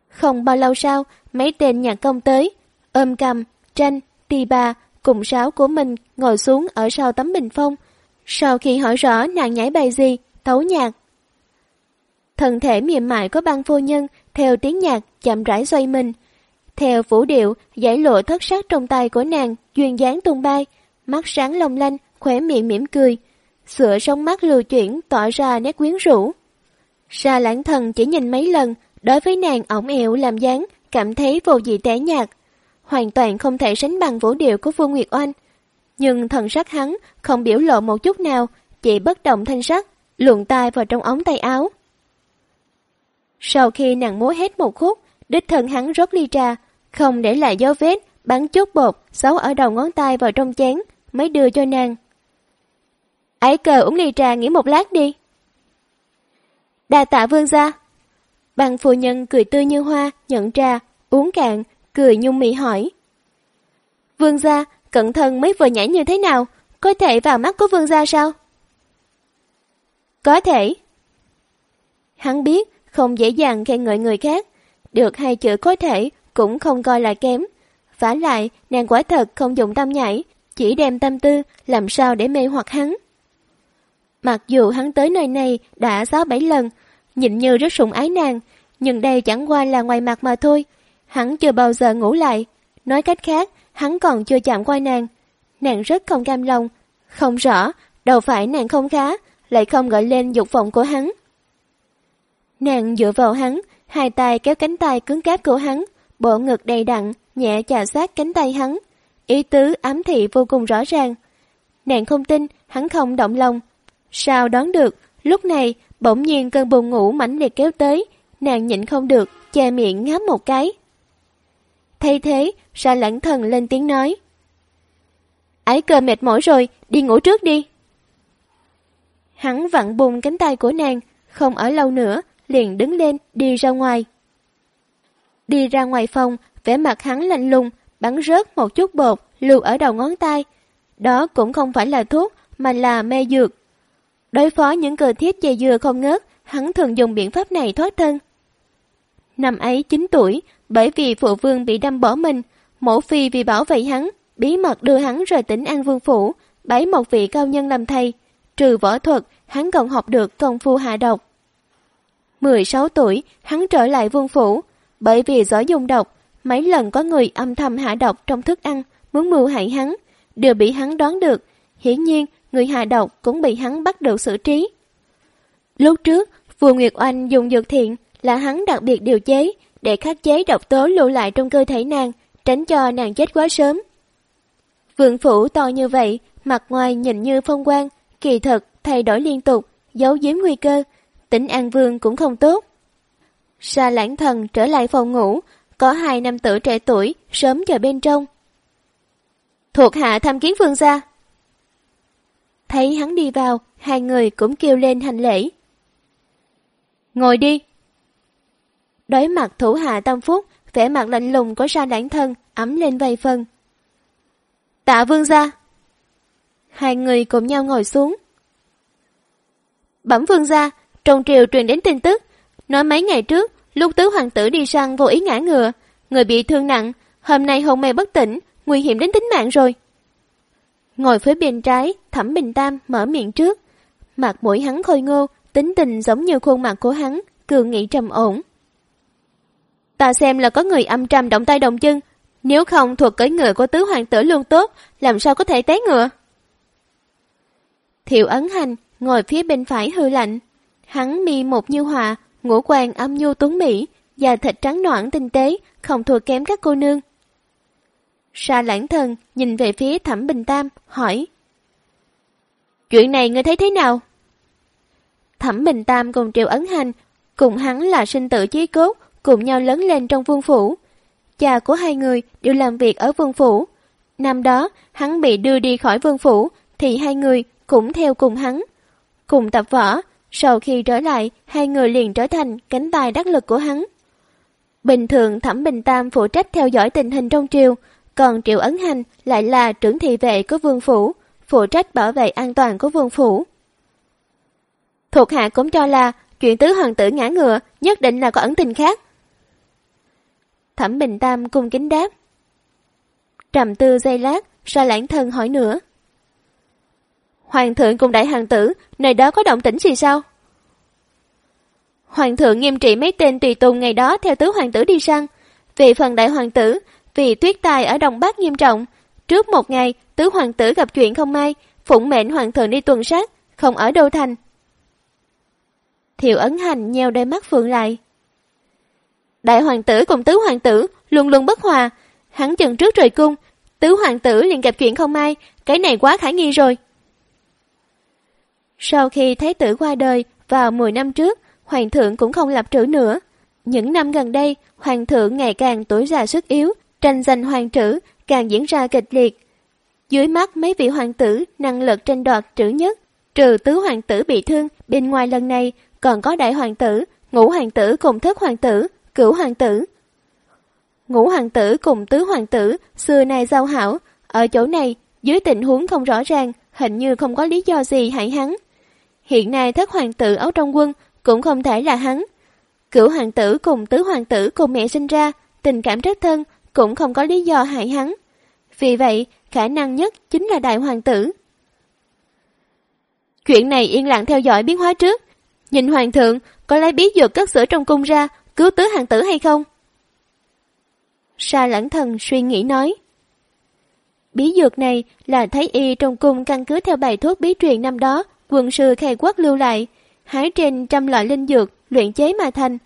A: Không bao lâu sau, mấy tên nhà công tới, ôm cầm, tranh, tì bà cùng sáo của mình ngồi xuống ở sau tấm bình phong. Sau khi hỏi rõ nàng nhảy bài gì, tấu nhạc. Thân thể mềm mại của băng phu nhân theo tiếng nhạc chậm rãi xoay mình. Theo vũ điệu, giải lộ thất sắc trong tay của nàng, duyên dáng tung bay, mắt sáng long lanh, khỏe miệng mỉm cười. Sữa trong mắt lưu chuyển tỏ ra nét quyến rũ. Sa lãng thần chỉ nhìn mấy lần, đối với nàng ổng ẹo làm dáng, cảm thấy vô dị tẻ nhạt. Hoàn toàn không thể sánh bằng vũ điệu của Phương Nguyệt Oanh. Nhưng thần sắc hắn không biểu lộ một chút nào, chỉ bất động thanh sắc, luồn tay vào trong ống tay áo. Sau khi nàng múa hết một khúc, đích thân hắn rót ly trà, không để lại dấu vết, bắn chút bột, xấu ở đầu ngón tay vào trong chén, mới đưa cho nàng. Ấy cờ uống ly trà nghỉ một lát đi. Đà tạ vương gia. Bằng phu nhân cười tươi như hoa, nhận trà, uống cạn, cười nhung mị hỏi. Vương gia, cẩn thận mấy vừa nhảy như thế nào? Có thể vào mắt của vương gia sao? Có thể. Hắn biết không dễ dàng khen ngợi người khác, được hai chữ có thể cũng không coi là kém. vả lại, nàng quả thật không dùng tâm nhảy, chỉ đem tâm tư làm sao để mê hoặc hắn. Mặc dù hắn tới nơi này đã sáu bảy lần, nhìn như rất sủng ái nàng, nhưng đây chẳng qua là ngoài mặt mà thôi. Hắn chưa bao giờ ngủ lại. Nói cách khác, hắn còn chưa chạm qua nàng. Nàng rất không cam lòng. Không rõ, đâu phải nàng không khá, lại không gọi lên dục vọng của hắn. Nàng dựa vào hắn, hai tay kéo cánh tay cứng cáp của hắn, bộ ngực đầy đặn, nhẹ chà sát cánh tay hắn. Ý tứ ám thị vô cùng rõ ràng. Nàng không tin, hắn không động lòng. Sao đoán được, lúc này bỗng nhiên cơn buồn ngủ mãnh liệt kéo tới, nàng nhịn không được, che miệng ngáp một cái. Thay thế, ra lãng thần lên tiếng nói. ái cơ mệt mỏi rồi, đi ngủ trước đi. Hắn vặn bùng cánh tay của nàng, không ở lâu nữa, liền đứng lên đi ra ngoài. Đi ra ngoài phòng, vẻ mặt hắn lạnh lùng, bắn rớt một chút bột lưu ở đầu ngón tay. Đó cũng không phải là thuốc, mà là mê dược. Đối phó những cờ thiết dày dừa không ngớt, hắn thường dùng biện pháp này thoát thân. Năm ấy 9 tuổi, bởi vì phụ vương bị đâm bỏ mình, mẫu phi vì bảo vệ hắn, bí mật đưa hắn rời tỉnh An Vương Phủ, bái một vị cao nhân làm thầy. Trừ võ thuật, hắn còn học được công phu hạ độc. 16 tuổi, hắn trở lại Vương Phủ, bởi vì giỏi dùng độc, mấy lần có người âm thầm hạ độc trong thức ăn, muốn mưu hại hắn, đều bị hắn đoán được. Hiển nhiên, người hạ độc cũng bị hắn bắt được xử trí. Lúc trước, Vua Nguyệt Oanh dùng dược thiện là hắn đặc biệt điều chế để khắc chế độc tố lưu lại trong cơ thể nàng, tránh cho nàng chết quá sớm. Vượng phủ to như vậy, mặt ngoài nhìn như phong quang, kỳ thật thay đổi liên tục, giấu giếm nguy cơ, tỉnh An Vương cũng không tốt. Sa lãng thần trở lại phòng ngủ, có hai nam tử trẻ tuổi sớm chờ bên trong. Thuộc hạ tham kiến vương gia. Thấy hắn đi vào, hai người cũng kêu lên hành lễ. Ngồi đi. Đối mặt thủ hạ tam phúc, vẻ mặt lạnh lùng của sa lãng thân ấm lên vài phần. Tạ vương gia. Hai người cùng nhau ngồi xuống. Bẩm vương gia, trong triều truyền đến tin tức, nói mấy ngày trước, lúc tứ hoàng tử đi săn vô ý ngã ngựa, người bị thương nặng, hôm nay hôn mê bất tỉnh, nguy hiểm đến tính mạng rồi. Ngồi phía bên trái, Thẩm Bình Tam mở miệng trước. Mặt mũi hắn khôi ngô, tính tình giống như khuôn mặt của hắn, cường nghị trầm ổn. Ta xem là có người âm trầm động tay động chân, nếu không thuộc cưỡi ngựa của tứ hoàng tử luôn tốt, làm sao có thể té ngựa? Thiệu ấn hành, ngồi phía bên phải hư lạnh. Hắn mi một như hòa, ngũ quan âm nhu tuấn mỹ, da thịt trắng nõn tinh tế, không thua kém các cô nương. Sa lãng thần nhìn về phía Thẩm Bình Tam, hỏi. Chuyện này ngươi thấy thế nào? Thẩm Bình Tam cùng Triệu Ấn Hành, cùng hắn là sinh tử chí cốt, cùng nhau lớn lên trong vương phủ. Cha của hai người đều làm việc ở vương phủ. Năm đó, hắn bị đưa đi khỏi vương phủ, thì hai người cũng theo cùng hắn. Cùng tập võ, sau khi trở lại, hai người liền trở thành cánh tay đắc lực của hắn. Bình thường Thẩm Bình Tam phụ trách theo dõi tình hình trong triều, còn Triệu Ấn Hành lại là trưởng thị vệ của vương phủ, phụ trách bảo vệ an toàn của vương phủ. Thuộc hạ cũng cho là chuyện tứ hoàng tử ngã ngựa nhất định là có ẩn tình khác. Thẩm Bình Tam cung kính đáp. Trầm tư giây lát, ra lãng thân hỏi nữa. Hoàng thượng cùng đại hoàng tử, nơi đó có động tĩnh gì sao? Hoàng thượng nghiêm trị mấy tên tùy tùng ngày đó theo tứ hoàng tử đi săn. Vì phần đại hoàng tử, vì tuyết tài ở Đông Bắc nghiêm trọng. Trước một ngày, tứ hoàng tử gặp chuyện không may, phụng mệnh hoàng thượng đi tuần sát, không ở đô thành. Thiệu ấn hành nheo đôi mắt phượng lại. Đại hoàng tử cùng tứ hoàng tử luôn luôn bất hòa. Hắn chừng trước rời cung, tứ hoàng tử liền gặp chuyện không may, cái này quá khả nghi rồi. Sau khi thái tử qua đời vào 10 năm trước, hoàng thượng cũng không lập trữ nữa. Những năm gần đây, hoàng thượng ngày càng tuổi già sức yếu, tranh giành hoàng trữ càng diễn ra kịch liệt. Dưới mắt mấy vị hoàng tử năng lực tranh đoạt trữ nhất, trừ tứ hoàng tử bị thương, bên ngoài lần này còn có đại hoàng tử, ngũ hoàng tử cùng thất hoàng tử, cửu hoàng tử. Ngũ hoàng tử cùng tứ hoàng tử xưa nay giao hảo, ở chỗ này, dưới tình huống không rõ ràng, hình như không có lý do gì hại hắn. Hiện nay thất hoàng tử ở trong quân cũng không thể là hắn. Cửu hoàng tử cùng tứ hoàng tử cùng mẹ sinh ra, tình cảm rất thân, cũng không có lý do hại hắn. Vì vậy, khả năng nhất chính là đại hoàng tử. Chuyện này yên lặng theo dõi biến hóa trước. Nhìn hoàng thượng, có lấy bí dược cất sữa trong cung ra, cứu tứ hoàng tử hay không? Sa lãng thần suy nghĩ nói. Bí dược này là thấy y trong cung căn cứ theo bài thuốc bí truyền năm đó, quân sư khai quốc lưu lại, hái trên trăm loại linh dược, luyện chế mà thành.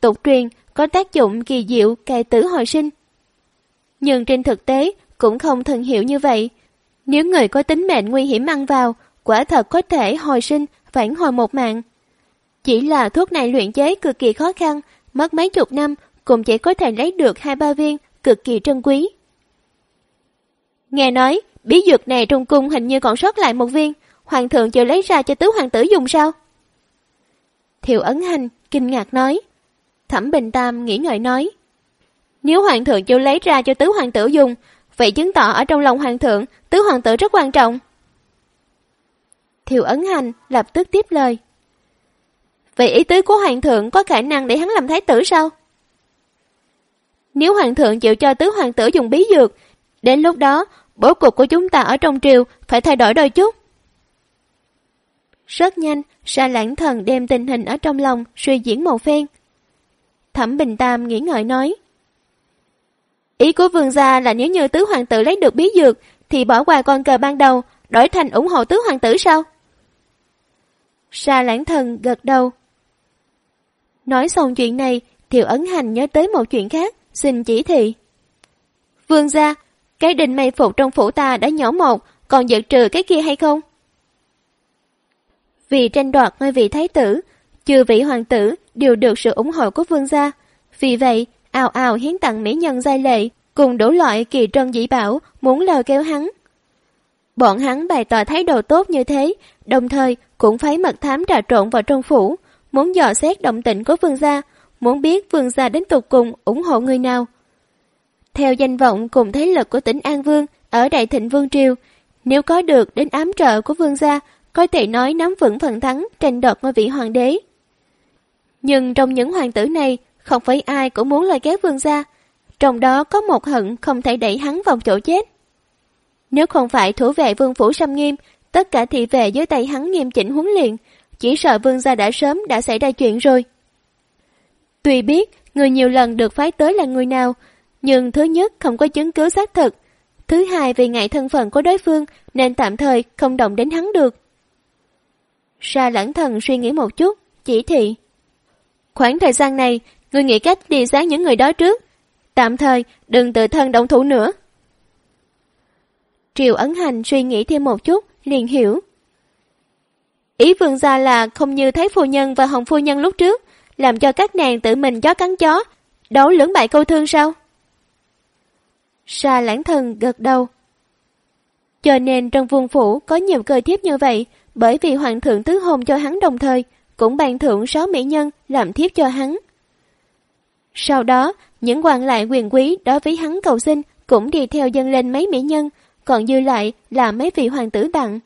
A: Tục truyền có tác dụng kỳ diệu cài tử hồi sinh. Nhưng trên thực tế cũng không thần hiệu như vậy. Nếu người có tính mệnh nguy hiểm ăn vào, quả thật có thể hồi sinh, phản hồi một mạng. Chỉ là thuốc này luyện chế cực kỳ khó khăn, mất mấy chục năm cũng chỉ có thể lấy được hai ba viên cực kỳ trân quý. Nghe nói, bí dược này trong cung hình như còn sót lại một viên, hoàng thượng chịu lấy ra cho tứ hoàng tử dùng sao? Thiệu ấn hành, kinh ngạc nói. Thẩm Bình Tam nghĩ ngợi nói. Nếu hoàng thượng chịu lấy ra cho tứ hoàng tử dùng, vậy chứng tỏ ở trong lòng hoàng thượng, tứ hoàng tử rất quan trọng. Thiệu ấn hành lập tức tiếp lời. Vậy ý tứ của hoàng thượng có khả năng để hắn làm thái tử sao? Nếu hoàng thượng chịu cho tứ hoàng tử dùng bí dược, đến lúc đó, bố cục của chúng ta ở trong triều phải thay đổi đôi chút. Rất nhanh, Sa lãng thần đem tình hình ở trong lòng suy diễn một phen. Thẩm Bình Tam nghĩ ngợi nói. Ý của vương gia là nếu như tứ hoàng tử lấy được bí dược thì bỏ qua con cờ ban đầu, đổi thành ủng hộ tứ hoàng tử sao? Sa lãng thần gật đầu. Nói xong chuyện này, Thiệu Ấn Hành nhớ tới một chuyện khác, xin chỉ thị. Vương gia, cái đình mây phục trong phủ ta đã nhỏ một, còn giật trừ cái kia hay không? Vì tranh đoạt ngôi vị thái tử, trừ vị hoàng tử đều được sự ủng hộ của vương gia. Vì vậy, ào ào hiến tặng mỹ nhân giai lệ, cùng đủ loại kỳ trân dĩ bảo, muốn lờ kéo hắn. Bọn hắn bày tỏ thái độ tốt như thế, đồng thời cũng phải mật thám trà trộn vào trong phủ, muốn dò xét động tĩnh của vương gia, muốn biết vương gia đến tục cùng ủng hộ người nào. Theo danh vọng cùng thế lực của tỉnh An Vương ở Đại Thịnh Vương Triều, nếu có được đến ám trợ của vương gia, có thể nói nắm vững phần thắng tranh đoạt ngôi vị hoàng đế. Nhưng trong những hoàng tử này, không phải ai cũng muốn lôi kéo vương gia, trong đó có một hận không thể đẩy hắn vào chỗ chết. Nếu không phải thủ vệ vương phủ xâm nghiêm, tất cả thị vệ dưới tay hắn nghiêm chỉnh huấn luyện, chỉ sợ vương gia đã sớm đã xảy ra chuyện rồi. Tuy biết người nhiều lần được phái tới là người nào, nhưng thứ nhất không có chứng cứ xác thực, thứ hai vì ngại thân phận của đối phương nên tạm thời không động đến hắn được. Sa lãng thần suy nghĩ một chút, chỉ thị. Khoảng thời gian này, người nghĩ cách đi sáng những người đó trước. Tạm thời, đừng tự thân động thủ nữa. Triều Ấn Hành suy nghĩ thêm một chút, liền hiểu. Ý vương gia là không như thấy phu nhân và hồng phu nhân lúc trước, làm cho các nàng tự mình chó cắn chó, đấu lưỡng bại câu thương sao? Sa lãng thần gật đầu. Cho nên trong vương phủ có nhiều cơ thiếp như vậy, bởi vì hoàng thượng tứ hôn cho hắn đồng thời, cũng ban thưởng sáu mỹ nhân làm thiếp cho hắn. Sau đó, những quan lại quyền quý đối với hắn cầu xin cũng đi theo dân lên mấy mỹ nhân, còn dư lại là mấy vị hoàng tử tặng.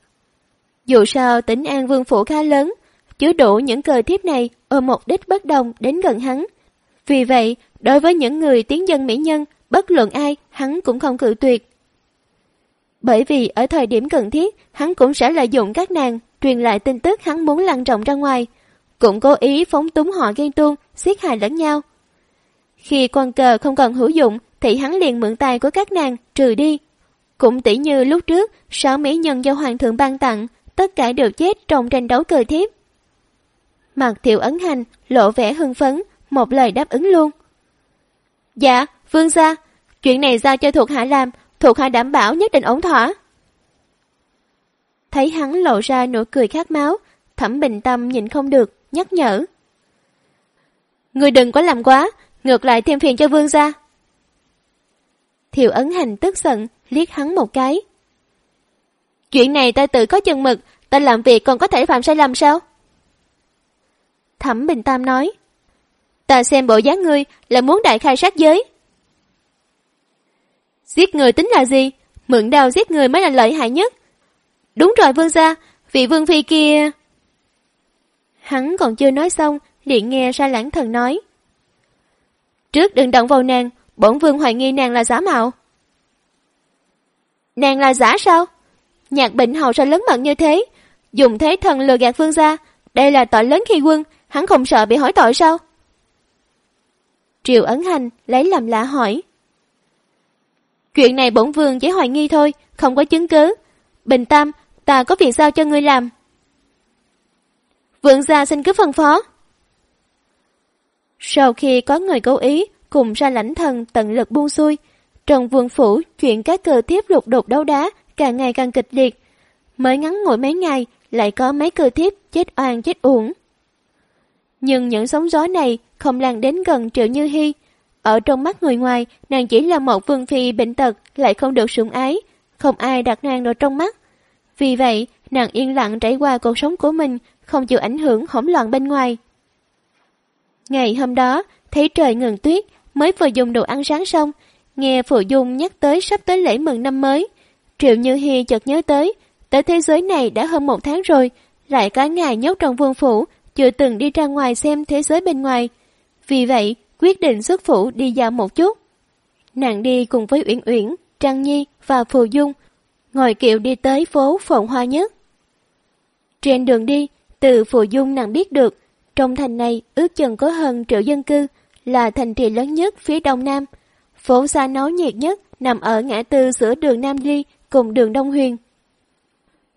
A: Dù sao tỉnh An Vương Phủ khá lớn, chứa đủ những cờ thiếp này ở một đích bất đồng đến gần hắn. Vì vậy, đối với những người tiến dân mỹ nhân, bất luận ai, hắn cũng không cự tuyệt. Bởi vì ở thời điểm cần thiết, hắn cũng sẽ lợi dụng các nàng, truyền lại tin tức hắn muốn lan rộng ra ngoài, cũng cố ý phóng túng họ ghen tuông, xiết hại lẫn nhau. Khi quan cờ không còn hữu dụng, thì hắn liền mượn tài của các nàng, trừ đi. Cũng tỷ như lúc trước, sáu mỹ nhân do hoàng thượng ban tặng, tất cả đều chết trong tranh đấu cờ thiếp. Mặt thiệu ấn hành, lộ vẻ hưng phấn, một lời đáp ứng luôn. Dạ, vương gia, chuyện này giao cho thuộc hạ làm, thuộc hạ đảm bảo nhất định ổn thỏa. Thấy hắn lộ ra nụ cười khát máu, thẩm bình tâm nhìn không được, nhắc nhở. Người đừng có làm quá, ngược lại thêm phiền cho vương gia. Thiệu ấn hành tức giận, liếc hắn một cái. Chuyện này ta tự có chân mực, ta làm việc còn có thể phạm sai lầm sao? Thẩm Bình Tam nói. Ta xem bộ dáng ngươi là muốn đại khai sát giới. Giết người tính là gì? Mượn đào giết người mới là lợi hại nhất. Đúng rồi vương gia, vị vương phi kia... Hắn còn chưa nói xong, liền nghe ra lãng thần nói. Trước đừng động vào nàng, bổn vương hoài nghi nàng là giả mạo. Nàng là giả sao? Nhạc bệnh hầu sao lớn mật như thế? Dùng thế thần lừa gạt vương gia, đây là tội lớn khi quân, hắn không sợ bị hỏi tội sao? Triều Ấn Hành lấy làm lạ hỏi. Chuyện này bổn vương chỉ hoài nghi thôi, không có chứng cứ. Bình Tam, ta có việc sao cho ngươi làm? vương gia xin cứ phân phó. Sau khi có người cố ý cùng ra lãnh thần tận lực buông xuôi, trần vương phủ chuyện các cờ thiếp lục đục đấu đá càng ngày càng kịch liệt. Mới ngắn ngủi mấy ngày lại có mấy cờ thiếp chết oan chết uổng. Nhưng những sóng gió này không lan đến gần Triệu Như Hy. Ở trong mắt người ngoài, nàng chỉ là một vương phi bệnh tật lại không được sủng ái. không ai đặt nàng vào trong mắt. Vì vậy, nàng yên lặng trải qua cuộc sống của mình, không chịu ảnh hưởng hỗn loạn bên ngoài. Ngày hôm đó, thấy trời ngừng tuyết, mới vừa dùng đồ ăn sáng xong, nghe Phụ Dung nhắc tới sắp tới lễ mừng năm mới. Triệu Như Hi chợt nhớ tới, tới thế giới này đã hơn một tháng rồi, lại có ngày nhốt trong vương phủ, chưa từng đi ra ngoài xem thế giới bên ngoài. Vì vậy, quyết định xuất phủ đi dạo một chút. Nàng đi cùng với Uyển Uyển, trang Nhi và Phù Dung, ngồi kiệu đi tới phố Phồn Hoa Nhất. Trên đường đi, từ Phù Dung nàng biết được, trong thành này ước chừng có hơn triệu dân cư, là thành trì lớn nhất phía đông nam. Phố xa náo nhiệt nhất nằm ở ngã tư giữa đường Nam Ly cùng đường Đông Huyền.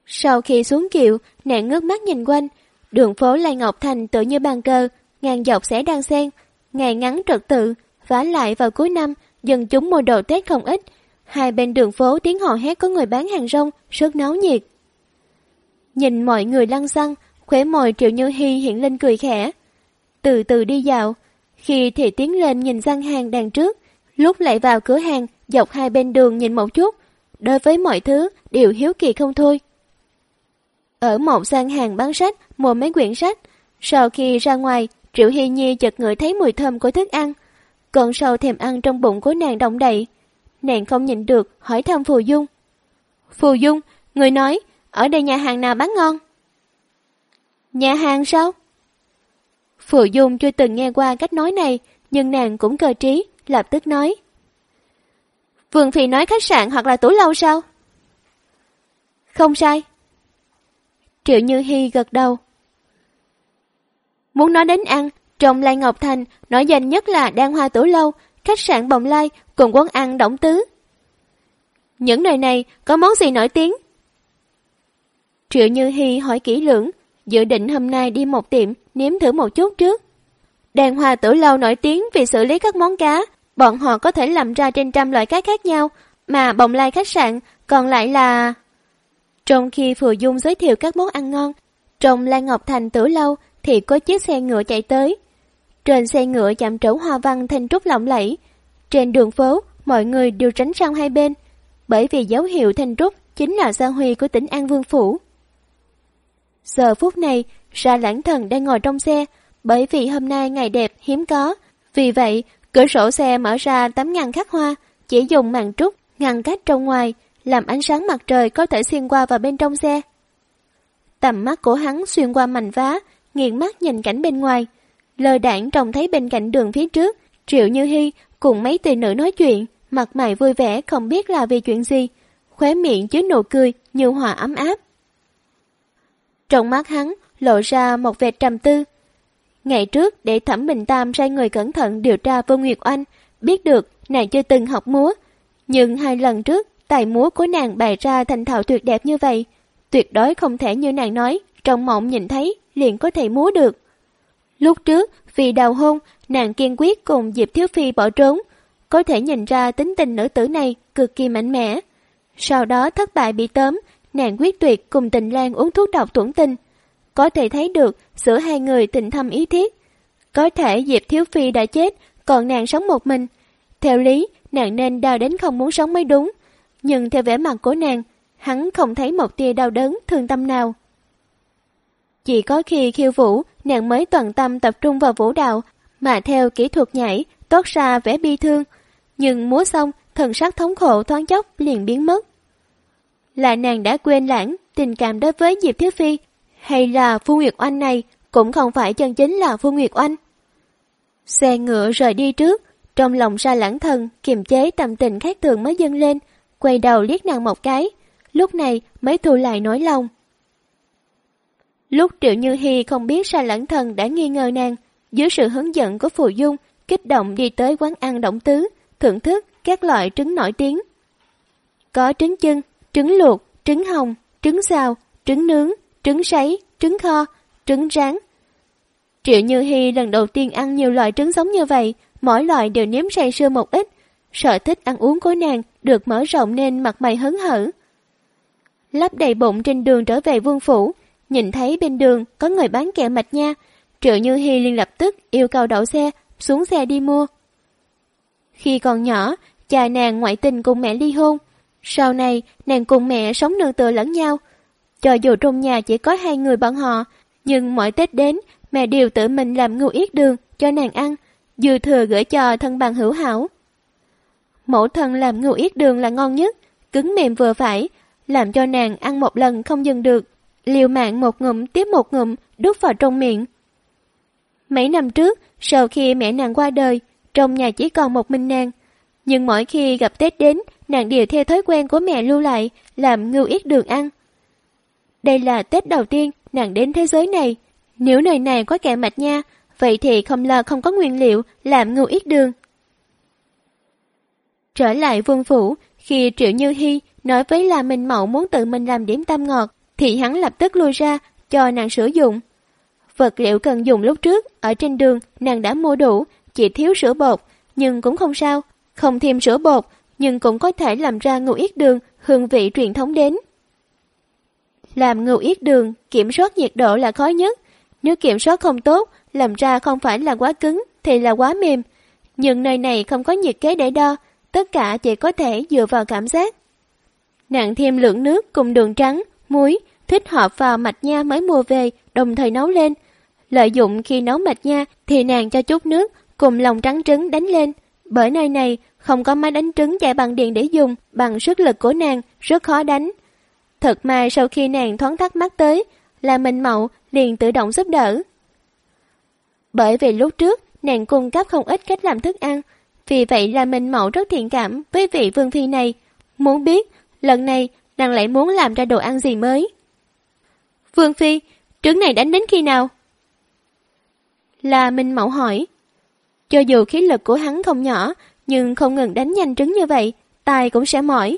A: Sau khi xuống kiệu, nàng ngước mắt nhìn quanh, đường phố Lai Ngọc Thành tự như bàn cờ, ngàn dọc sẽ đang xen, ngày ngắn trật tự, vả lại vào cuối năm, dân chúng mua đồ Tết không ít. Hai bên đường phố tiếng hò hét có người bán hàng rong, rất náo nhiệt. Nhìn mọi người lăn xăng, khóe môi Triệu Như hi hiện lên cười khẽ. Từ từ đi dạo, khi thì tiến lên nhìn gian hàng đằng trước, lúc lại vào cửa hàng, dọc hai bên đường nhìn một chút, đối với mọi thứ đều hiếu kỳ không thôi. Ở một gian hàng bán sách, mua mấy quyển sách, sau khi ra ngoài, Triệu Hy Nhi chợt ngửi thấy mùi thơm của thức ăn, còn sâu thèm ăn trong bụng của nàng động đậy. Nàng không nhịn được, hỏi thăm Phù Dung. Phù Dung, người nói, ở đây nhà hàng nào bán ngon? Nhà hàng sao? Phù Dung chưa từng nghe qua cách nói này, nhưng nàng cũng cơ trí, lập tức nói. Vương Phi nói khách sạn hoặc là tủ lâu sao? Không sai. Triệu Như Hi gật đầu. Muốn nói đến ăn, trong Lai Ngọc Thành nổi danh nhất là Đan Hoa Tủ Lâu, khách sạn Bồng Lai cùng quán ăn Động Tứ. Những nơi này có món gì nổi tiếng? Triệu Như Hi hỏi kỹ lưỡng, dự định hôm nay đi một tiệm nếm thử một chút trước. Đàn hoa tử lâu nổi tiếng vì xử lý các món cá, bọn họ có thể làm ra trên trăm loại cá khác nhau, mà bồng lai khách sạn còn lại là... Trong khi Phù Dung giới thiệu các món ăn ngon, trong Lan Ngọc Thành tử lâu thì có chiếc xe ngựa chạy tới. Trên xe ngựa chạm trổ hoa văn thanh trúc lộng lẫy. Trên đường phố, mọi người đều tránh sang hai bên, bởi vì dấu hiệu thanh trúc chính là gia huy của tỉnh An Vương Phủ. Giờ phút này, ra lãng thần đang ngồi trong xe, bởi vì hôm nay ngày đẹp hiếm có. Vì vậy, cửa sổ xe mở ra tấm ngăn khắc hoa, chỉ dùng màn trúc ngăn cách trong ngoài, làm ánh sáng mặt trời có thể xuyên qua vào bên trong xe. Tầm mắt của hắn xuyên qua mảnh vá, nghiền mắt nhìn cảnh bên ngoài. Lờ đảng trông thấy bên cạnh đường phía trước, Triệu Như Hy cùng mấy tỷ nữ nói chuyện, mặt mày vui vẻ không biết là vì chuyện gì, khóe miệng chứa nụ cười như hòa ấm áp. Trong mắt hắn lộ ra một vệt trầm tư. Ngày trước để Thẩm Bình Tam sai người cẩn thận điều tra Vương Nguyệt Oanh, biết được nàng chưa từng học múa. Nhưng hai lần trước, tài múa của nàng bày ra thành thạo tuyệt đẹp như vậy, tuyệt đối không thể như nàng nói, trong mộng nhìn thấy liền có thể múa được. Lúc trước, vì đào hôn, nàng kiên quyết cùng Diệp Thiếu Phi bỏ trốn, có thể nhìn ra tính tình nữ tử này cực kỳ mạnh mẽ. Sau đó thất bại bị tóm, nàng quyết tuyệt cùng tình lan uống thuốc độc tuẩn tinh. Có thể thấy được giữa hai người tình thâm ý thiết. Có thể Diệp Thiếu Phi đã chết, còn nàng sống một mình. Theo lý, nàng nên đau đến không muốn sống mới đúng. Nhưng theo vẻ mặt của nàng, hắn không thấy một tia đau đớn, thương tâm nào. Chỉ có khi khiêu vũ, nàng mới toàn tâm tập trung vào vũ đạo, mà theo kỹ thuật nhảy, tốt ra vẻ bi thương. Nhưng múa xong, thần sắc thống khổ thoáng chốc liền biến mất. Là nàng đã quên lãng tình cảm đối với Diệp Thiếu Phi, hay là Phu Nguyệt Oanh này cũng không phải chân chính là Phu Nguyệt Oanh. Xe ngựa rời đi trước, trong lòng ra lãng thần, kiềm chế tâm tình khác thường mới dâng lên, quay đầu liếc nàng một cái, lúc này mới thu lại nỗi lòng. Lúc Triệu Như Hi không biết sa lãng thần đã nghi ngờ nàng, dưới sự hướng dẫn của Phù Dung, kích động đi tới quán ăn động tứ, thưởng thức các loại trứng nổi tiếng. Có trứng chân, trứng luộc, trứng hồng, trứng xào, trứng nướng, trứng sấy, trứng kho, trứng rán. Triệu Như Hi lần đầu tiên ăn nhiều loại trứng giống như vậy, mỗi loại đều nếm say sưa một ít. Sở thích ăn uống của nàng được mở rộng nên mặt mày hớn hở. Lắp đầy bụng trên đường trở về vương phủ, nhìn thấy bên đường có người bán kẹo mạch nha, Triệu Như Hi liền lập tức yêu cầu đậu xe, xuống xe đi mua. Khi còn nhỏ, cha nàng ngoại tình cùng mẹ ly hôn, sau này, nàng cùng mẹ sống nương tựa lẫn nhau. Cho dù trong nhà chỉ có hai người bọn họ, nhưng mỗi Tết đến, mẹ đều tự mình làm ngưu yết đường cho nàng ăn, dư thừa gửi cho thân bằng hữu hảo. Mẫu thân làm ngưu yết đường là ngon nhất, cứng mềm vừa phải, làm cho nàng ăn một lần không dừng được, liều mạng một ngụm tiếp một ngụm đút vào trong miệng. Mấy năm trước, sau khi mẹ nàng qua đời, trong nhà chỉ còn một mình nàng. Nhưng mỗi khi gặp Tết đến, nàng đều theo thói quen của mẹ lưu lại, làm ngưu ít đường ăn. Đây là Tết đầu tiên nàng đến thế giới này. Nếu nơi này có kẹo mạch nha, vậy thì không lo không có nguyên liệu làm ngưu ít đường. Trở lại vương phủ, khi Triệu Như Hy nói với là mình Mậu muốn tự mình làm điểm tâm ngọt, thì hắn lập tức lui ra cho nàng sử dụng. Vật liệu cần dùng lúc trước, ở trên đường nàng đã mua đủ, chỉ thiếu sữa bột, nhưng cũng không sao, không thêm sữa bột, nhưng cũng có thể làm ra ngưu yết đường hương vị truyền thống đến. Làm ngưu yết đường, kiểm soát nhiệt độ là khó nhất. Nếu kiểm soát không tốt, làm ra không phải là quá cứng, thì là quá mềm. Nhưng nơi này không có nhiệt kế để đo, tất cả chỉ có thể dựa vào cảm giác. Nặng thêm lượng nước cùng đường trắng, muối, thích hợp vào mạch nha mới mua về, đồng thời nấu lên. Lợi dụng khi nấu mạch nha thì nàng cho chút nước cùng lòng trắng trứng đánh lên. Bởi nơi này không có máy đánh trứng chạy bằng điện để dùng, bằng sức lực của nàng rất khó đánh. Thật mà sau khi nàng thoáng thắc mắc tới, là Minh Mậu liền tự động giúp đỡ. Bởi vì lúc trước nàng cung cấp không ít cách làm thức ăn, vì vậy là Minh Mậu rất thiện cảm với vị vương phi này. Muốn biết, lần này nàng lại muốn làm ra đồ ăn gì mới. Vương phi, trứng này đánh đến khi nào? Là Minh Mậu hỏi. Cho dù khí lực của hắn không nhỏ, nhưng không ngừng đánh nhanh trứng như vậy, tài cũng sẽ mỏi.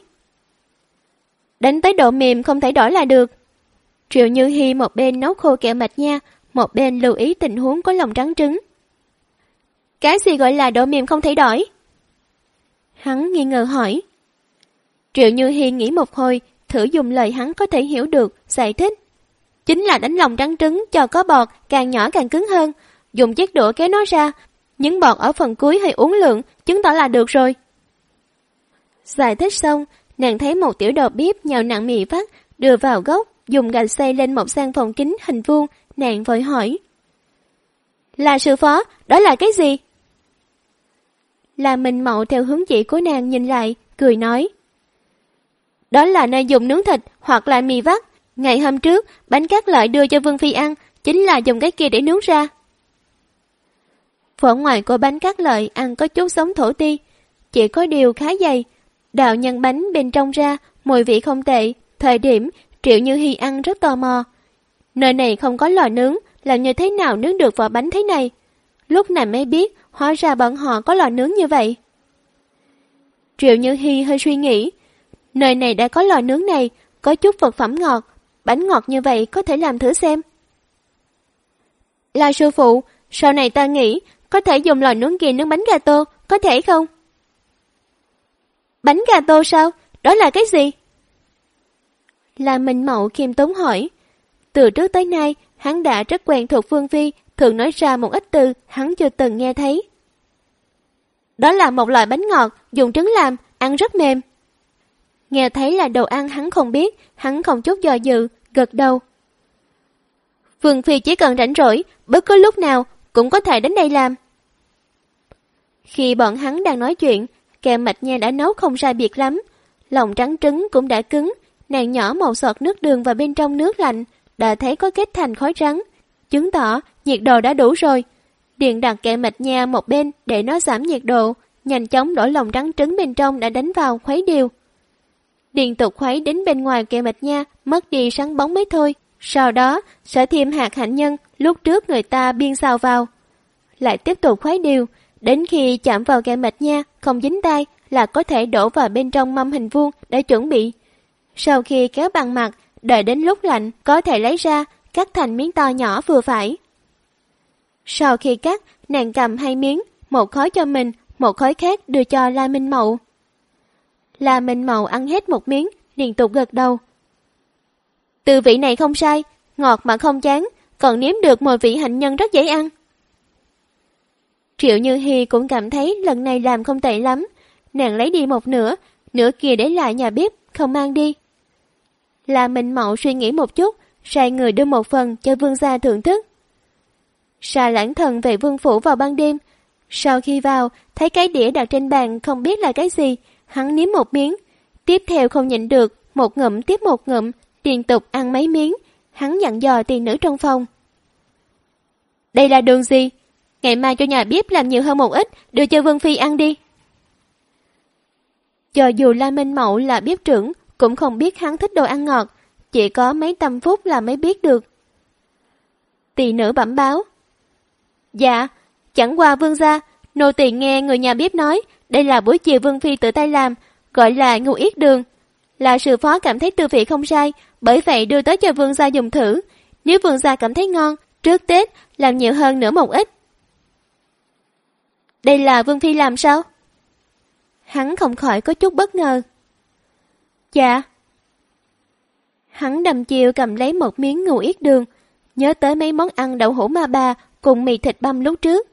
A: Đánh tới độ mềm không thể đổi là được. Triệu Như Hi một bên nấu khô kẹo mạch nha, một bên lưu ý tình huống có lòng trắng trứng. Cái gì gọi là độ mềm không thể đổi? Hắn nghi ngờ hỏi. Triệu Như Hi nghĩ một hồi, thử dùng lời hắn có thể hiểu được, giải thích. Chính là đánh lòng trắng trứng cho có bọt, càng nhỏ càng cứng hơn. Dùng chiếc đũa kéo nó ra, những bọt ở phần cuối hơi uống lượng, chứng tỏ là được rồi. Giải thích xong, nàng thấy một tiểu đầu bếp nhào nặng mì vắt, đưa vào gốc, dùng gạch xây lên một sang phòng kính hình vuông, nàng vội hỏi. Là sư phó, đó là cái gì? Là mình mậu theo hướng chỉ của nàng nhìn lại, cười nói. Đó là nơi dùng nướng thịt hoặc là mì vắt. Ngày hôm trước, bánh cát lợi đưa cho Vương Phi ăn, chính là dùng cái kia để nướng ra. Phở ngoài của bánh cát lợi ăn có chút giống thổ ti, chỉ có điều khá dày. Đào nhân bánh bên trong ra, mùi vị không tệ. Thời điểm, Triệu Như hi ăn rất tò mò. Nơi này không có lò nướng, làm như thế nào nướng được vỏ bánh thế này? Lúc này mới biết, hóa ra bọn họ có lò nướng như vậy. Triệu Như hi hơi suy nghĩ. Nơi này đã có lò nướng này, có chút vật phẩm ngọt. Bánh ngọt như vậy có thể làm thử xem. Là sư phụ, sau này ta nghĩ có thể dùng lò nướng kia nướng bánh gà tô, có thể không? Bánh gà tô sao? Đó là cái gì? Là Minh Mậu khiêm tốn hỏi. Từ trước tới nay, hắn đã rất quen thuộc Phương Vi, thường nói ra một ít từ hắn chưa từng nghe thấy. Đó là một loại bánh ngọt, dùng trứng làm, ăn rất mềm. Nghe thấy là đồ ăn hắn không biết, hắn không chút do dự, gật đầu. Phương Phi chỉ cần rảnh rỗi, bất cứ lúc nào cũng có thể đến đây làm. Khi bọn hắn đang nói chuyện, kèm mạch nha đã nấu không sai biệt lắm. Lòng trắng trứng cũng đã cứng, nàng nhỏ màu sọt nước đường vào bên trong nước lạnh, đã thấy có kết thành khói trắng, chứng tỏ nhiệt độ đã đủ rồi. Điện đặt kẹo mạch nha một bên để nó giảm nhiệt độ, nhanh chóng đổ lòng trắng trứng bên trong đã đánh vào khuấy đều. Điện tục khuấy đến bên ngoài kẹo mạch nha, mất đi sáng bóng mới thôi. Sau đó, sẽ thêm hạt hạnh nhân lúc trước người ta biên xào vào. Lại tiếp tục khuấy đều, đến khi chạm vào kẹo mạch nha, không dính tay là có thể đổ vào bên trong mâm hình vuông để chuẩn bị. Sau khi kéo bằng mặt, đợi đến lúc lạnh có thể lấy ra, cắt thành miếng to nhỏ vừa phải. Sau khi cắt, nàng cầm hai miếng, một khói cho mình, một khói khác đưa cho La Minh Mậu. La Minh Mậu ăn hết một miếng, liên tục gật đầu. Từ vị này không sai, ngọt mà không chán, còn nếm được mùi vị hạnh nhân rất dễ ăn. Triệu Như Hi cũng cảm thấy lần này làm không tệ lắm. Nàng lấy đi một nửa, nửa kia để lại nhà bếp, không mang đi. Là mình mậu suy nghĩ một chút, sai người đưa một phần cho vương gia thưởng thức. Sa lãng thần về vương phủ vào ban đêm. Sau khi vào, thấy cái đĩa đặt trên bàn không biết là cái gì, hắn nếm một miếng. Tiếp theo không nhịn được, một ngụm tiếp một ngụm, liên tục ăn mấy miếng. Hắn dặn dò tiền nữ trong phòng. Đây là đường gì? Ngày mai cho nhà bếp làm nhiều hơn một ít, đưa cho Vương Phi ăn đi. Cho dù La Minh Mậu là bếp trưởng, cũng không biết hắn thích đồ ăn ngọt, chỉ có mấy tâm phút là mới biết được. Tỷ nữ bẩm báo. Dạ, chẳng qua vương gia, nô tỳ nghe người nhà bếp nói, đây là buổi chiều vương phi tự tay làm, gọi là ngu yết đường. Là sư phó cảm thấy tư vị không sai, bởi vậy đưa tới cho vương gia dùng thử. Nếu vương gia cảm thấy ngon, trước Tết làm nhiều hơn nữa một ít. Đây là vương phi làm sao? Hắn không khỏi có chút bất ngờ. Dạ. Hắn đầm chiều cầm lấy một miếng ngủ yết đường, nhớ tới mấy món ăn đậu hũ ma bà cùng mì thịt băm lúc trước.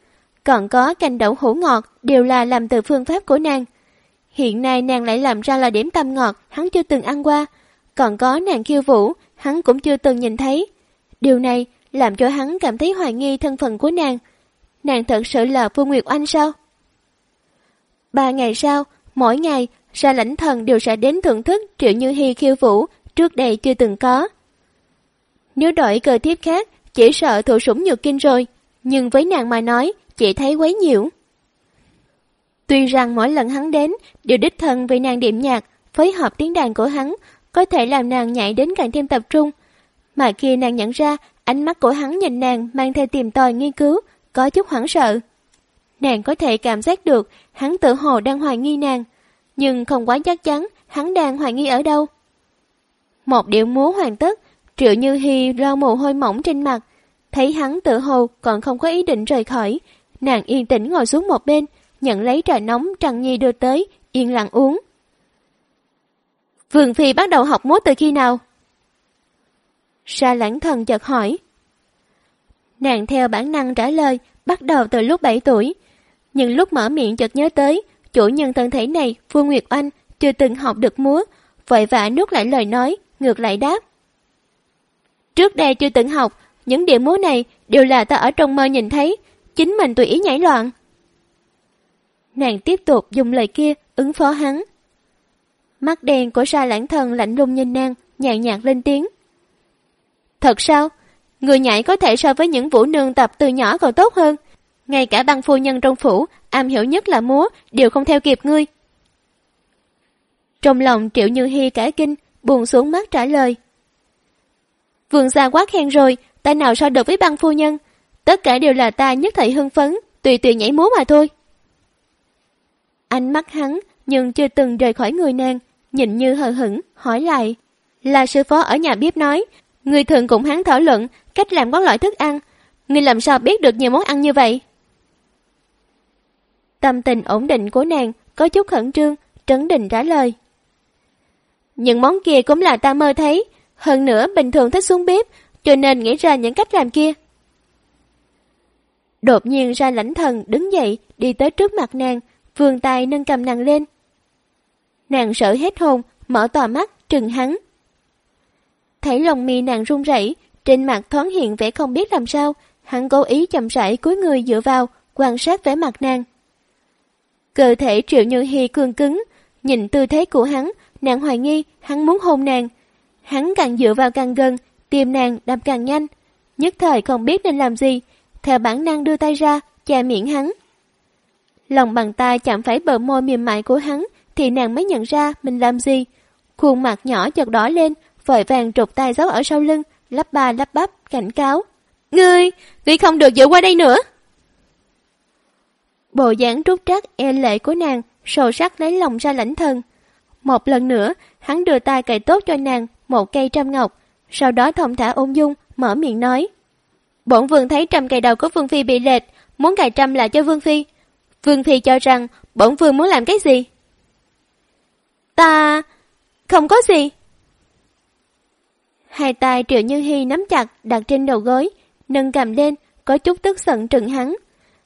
A: Còn có canh đậu hũ ngọt đều là làm từ phương pháp của nàng. Hiện nay nàng lại làm ra là điểm tâm ngọt hắn chưa từng ăn qua. Còn có nàng khiêu vũ, hắn cũng chưa từng nhìn thấy. Điều này làm cho hắn cảm thấy hoài nghi thân phận của nàng. Nàng thật sự là Phương Nguyệt Anh sao? Ba ngày sau, mỗi ngày, ra lãnh thần đều sẽ đến thưởng thức Triệu Như Hi khiêu vũ, trước đây chưa từng có. Nếu đổi cơ tiếp khác, chỉ sợ thủ sủng nhược kinh rồi, nhưng với nàng mà nói, chỉ thấy quấy nhiễu. Tuy rằng mỗi lần hắn đến, đều đích thân vì nàng điểm nhạc, phối hợp tiếng đàn của hắn, có thể làm nàng nhảy đến càng thêm tập trung. Mà khi nàng nhận ra, ánh mắt của hắn nhìn nàng mang theo tìm tòi nghiên cứu, có chút hoảng sợ. Nàng có thể cảm giác được hắn tự hồ đang hoài nghi nàng, nhưng không quá chắc chắn hắn đang hoài nghi ở đâu. Một điệu múa hoàn tất, Triệu Như Hi lo mồ hôi mỏng trên mặt, thấy hắn tự hồ còn không có ý định rời khỏi, nàng yên tĩnh ngồi xuống một bên, nhận lấy trà nóng trần Nhi đưa tới, yên lặng uống. Vương Phi bắt đầu học múa từ khi nào? Sa lãng thần chợt hỏi. Nàng theo bản năng trả lời, bắt đầu từ lúc 7 tuổi. Nhưng lúc mở miệng chợt nhớ tới, chủ nhân thân thể này, Phương Nguyệt Anh, chưa từng học được múa, vội vã nuốt lại lời nói, ngược lại đáp. Trước đây chưa từng học, những điệu múa này đều là ta ở trong mơ nhìn thấy, chính mình tùy ý nhảy loạn. Nàng tiếp tục dùng lời kia ứng phó hắn. Mắt đen của sa lãng thần lạnh lùng nhìn nàng, nhàn nhạt lên tiếng. Thật sao? Người nhảy có thể so với những vũ nương tập từ nhỏ còn tốt hơn. Ngay cả băng phu nhân trong phủ, am hiểu nhất là múa, đều không theo kịp ngươi. Trong lòng Triệu Như Hi cả kinh, buồn xuống mắt trả lời. Vườn gia quá khen rồi, ta nào so được với băng phu nhân. Tất cả đều là ta nhất thời hưng phấn, tùy tùy nhảy múa mà thôi. Ánh mắt hắn, nhưng chưa từng rời khỏi người nàng, nhìn như hờ hững, hỏi lại. Là sư phó ở nhà bếp nói, người thường cùng hắn thảo luận cách làm các loại thức ăn. Người làm sao biết được nhiều món ăn như vậy? Tâm tình ổn định của nàng có chút khẩn trương, trấn định trả lời. Những món kia cũng là ta mơ thấy, hơn nữa bình thường thích xuống bếp, cho nên nghĩ ra những cách làm kia. Đột nhiên ra lãnh thần đứng dậy, đi tới trước mặt nàng, vườn tay nâng cầm nàng lên. Nàng sợ hết hồn, mở tòa mắt, trừng hắn. Thấy lòng mi nàng run rẩy, trên mặt thoáng hiện vẻ không biết làm sao, hắn cố ý chậm rãi cúi người dựa vào, quan sát vẻ mặt nàng. Cơ thể triệu như hi cương cứng, nhìn tư thế của hắn, nàng hoài nghi hắn muốn hôn nàng. Hắn càng dựa vào càng gần, tim nàng đập càng nhanh, nhất thời không biết nên làm gì, theo bản năng đưa tay ra, che miệng hắn. Lòng bàn tay chạm phải bờ môi mềm mại của hắn, thì nàng mới nhận ra mình làm gì. Khuôn mặt nhỏ chợt đỏ lên, vội vàng trục tay giấu ở sau lưng, lắp ba lắp bắp, cảnh cáo. Ngươi, ngươi không được dựa qua đây nữa. Bộ dáng trút trắc e lệ của nàng, sầu sắc lấy lòng ra lãnh thần. Một lần nữa, hắn đưa tay cài tốt cho nàng một cây trăm ngọc, sau đó thông thả ôn dung, mở miệng nói. Bổn vương thấy trăm cây đầu của vương phi bị lệch, muốn cài trăm lại cho vương phi. Vương phi cho rằng bổn vương muốn làm cái gì? Ta... không có gì. Hai tay Triệu Như Hi nắm chặt đặt trên đầu gối, nâng cầm lên, có chút tức giận trừng hắn.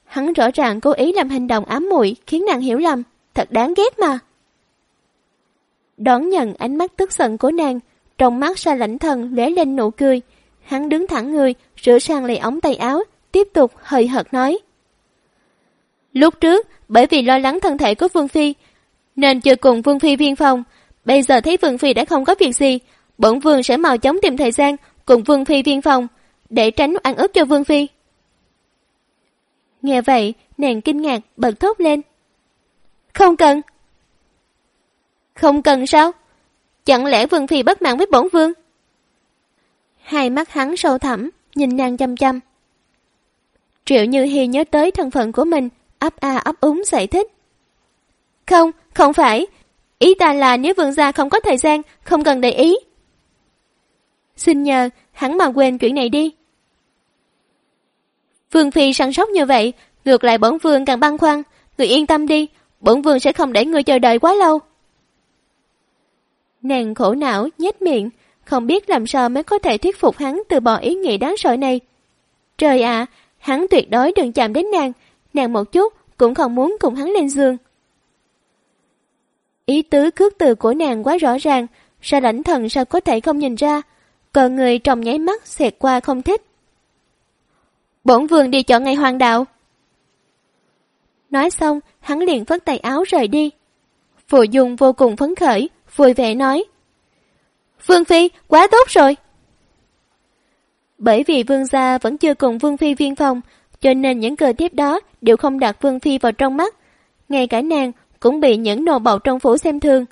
A: Hắn rõ ràng cố ý làm hành động ám muội khiến nàng hiểu lầm, thật đáng ghét mà. Đón nhận ánh mắt tức giận của nàng, trong mắt sa lãnh thần lóe lên nụ cười. Hắn đứng thẳng người, rửa sang lấy ống tay áo, tiếp tục hơi hợt nói. Lúc trước, bởi vì lo lắng thân thể của Vương Phi, nên chưa cùng Vương Phi viên phòng. Bây giờ thấy Vương Phi đã không có việc gì, bổn Vương sẽ mau chóng tìm thời gian cùng Vương Phi viên phòng, để tránh ăn ướp cho Vương Phi. Nghe vậy, nàng kinh ngạc bật thốt lên. Không cần. Không cần sao? Chẳng lẽ Vương Phi bất mãn với bổn Vương? Hai mắt hắn sâu thẳm, nhìn nàng chăm chăm. Triệu Như Hi nhớ tới thân phận của mình, ấp a ấp úng giải thích. Không, không phải. Ý ta là nếu vương gia không có thời gian, không cần để ý. Xin nhờ, hắn mà quên chuyện này đi. Vương Phi săn sóc như vậy, ngược lại bổn vương càng băn khoăn. Người yên tâm đi, bổn vương sẽ không để người chờ đợi quá lâu. Nàng khổ não, nhếch miệng, không biết làm sao mới có thể thuyết phục hắn từ bỏ ý nghĩ đáng sợ này. Trời ạ, hắn tuyệt đối đừng chạm đến nàng, nàng một chút cũng không muốn cùng hắn lên giường. Ý tứ cước từ của nàng quá rõ ràng, sao lãnh thần sao có thể không nhìn ra, cờ người trong nháy mắt xẹt qua không thích. Bổn vườn đi chọn ngày hoàng đạo. Nói xong, hắn liền phất tay áo rời đi. Phụ Dung vô cùng phấn khởi, vui vẻ nói. Vương Phi, quá tốt rồi. Bởi vì Vương gia vẫn chưa cùng Vương Phi viên phòng, cho nên những cờ tiếp đó đều không đặt Vương Phi vào trong mắt. Ngay cả nàng cũng bị những nô bậu trong phủ xem thường.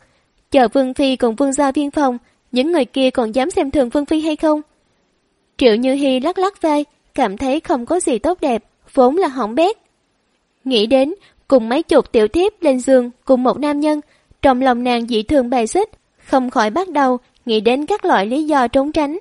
A: Chờ Vương Phi cùng Vương gia viên phòng, những người kia còn dám xem thường Vương Phi hay không? Triệu Như Hi lắc lắc vai, cảm thấy không có gì tốt đẹp, vốn là hỏng bét. Nghĩ đến, cùng mấy chục tiểu thiếp lên giường cùng một nam nhân, trong lòng nàng dị thường bài xích, không khỏi bắt đầu nghĩ đến các loại lý do trốn tránh.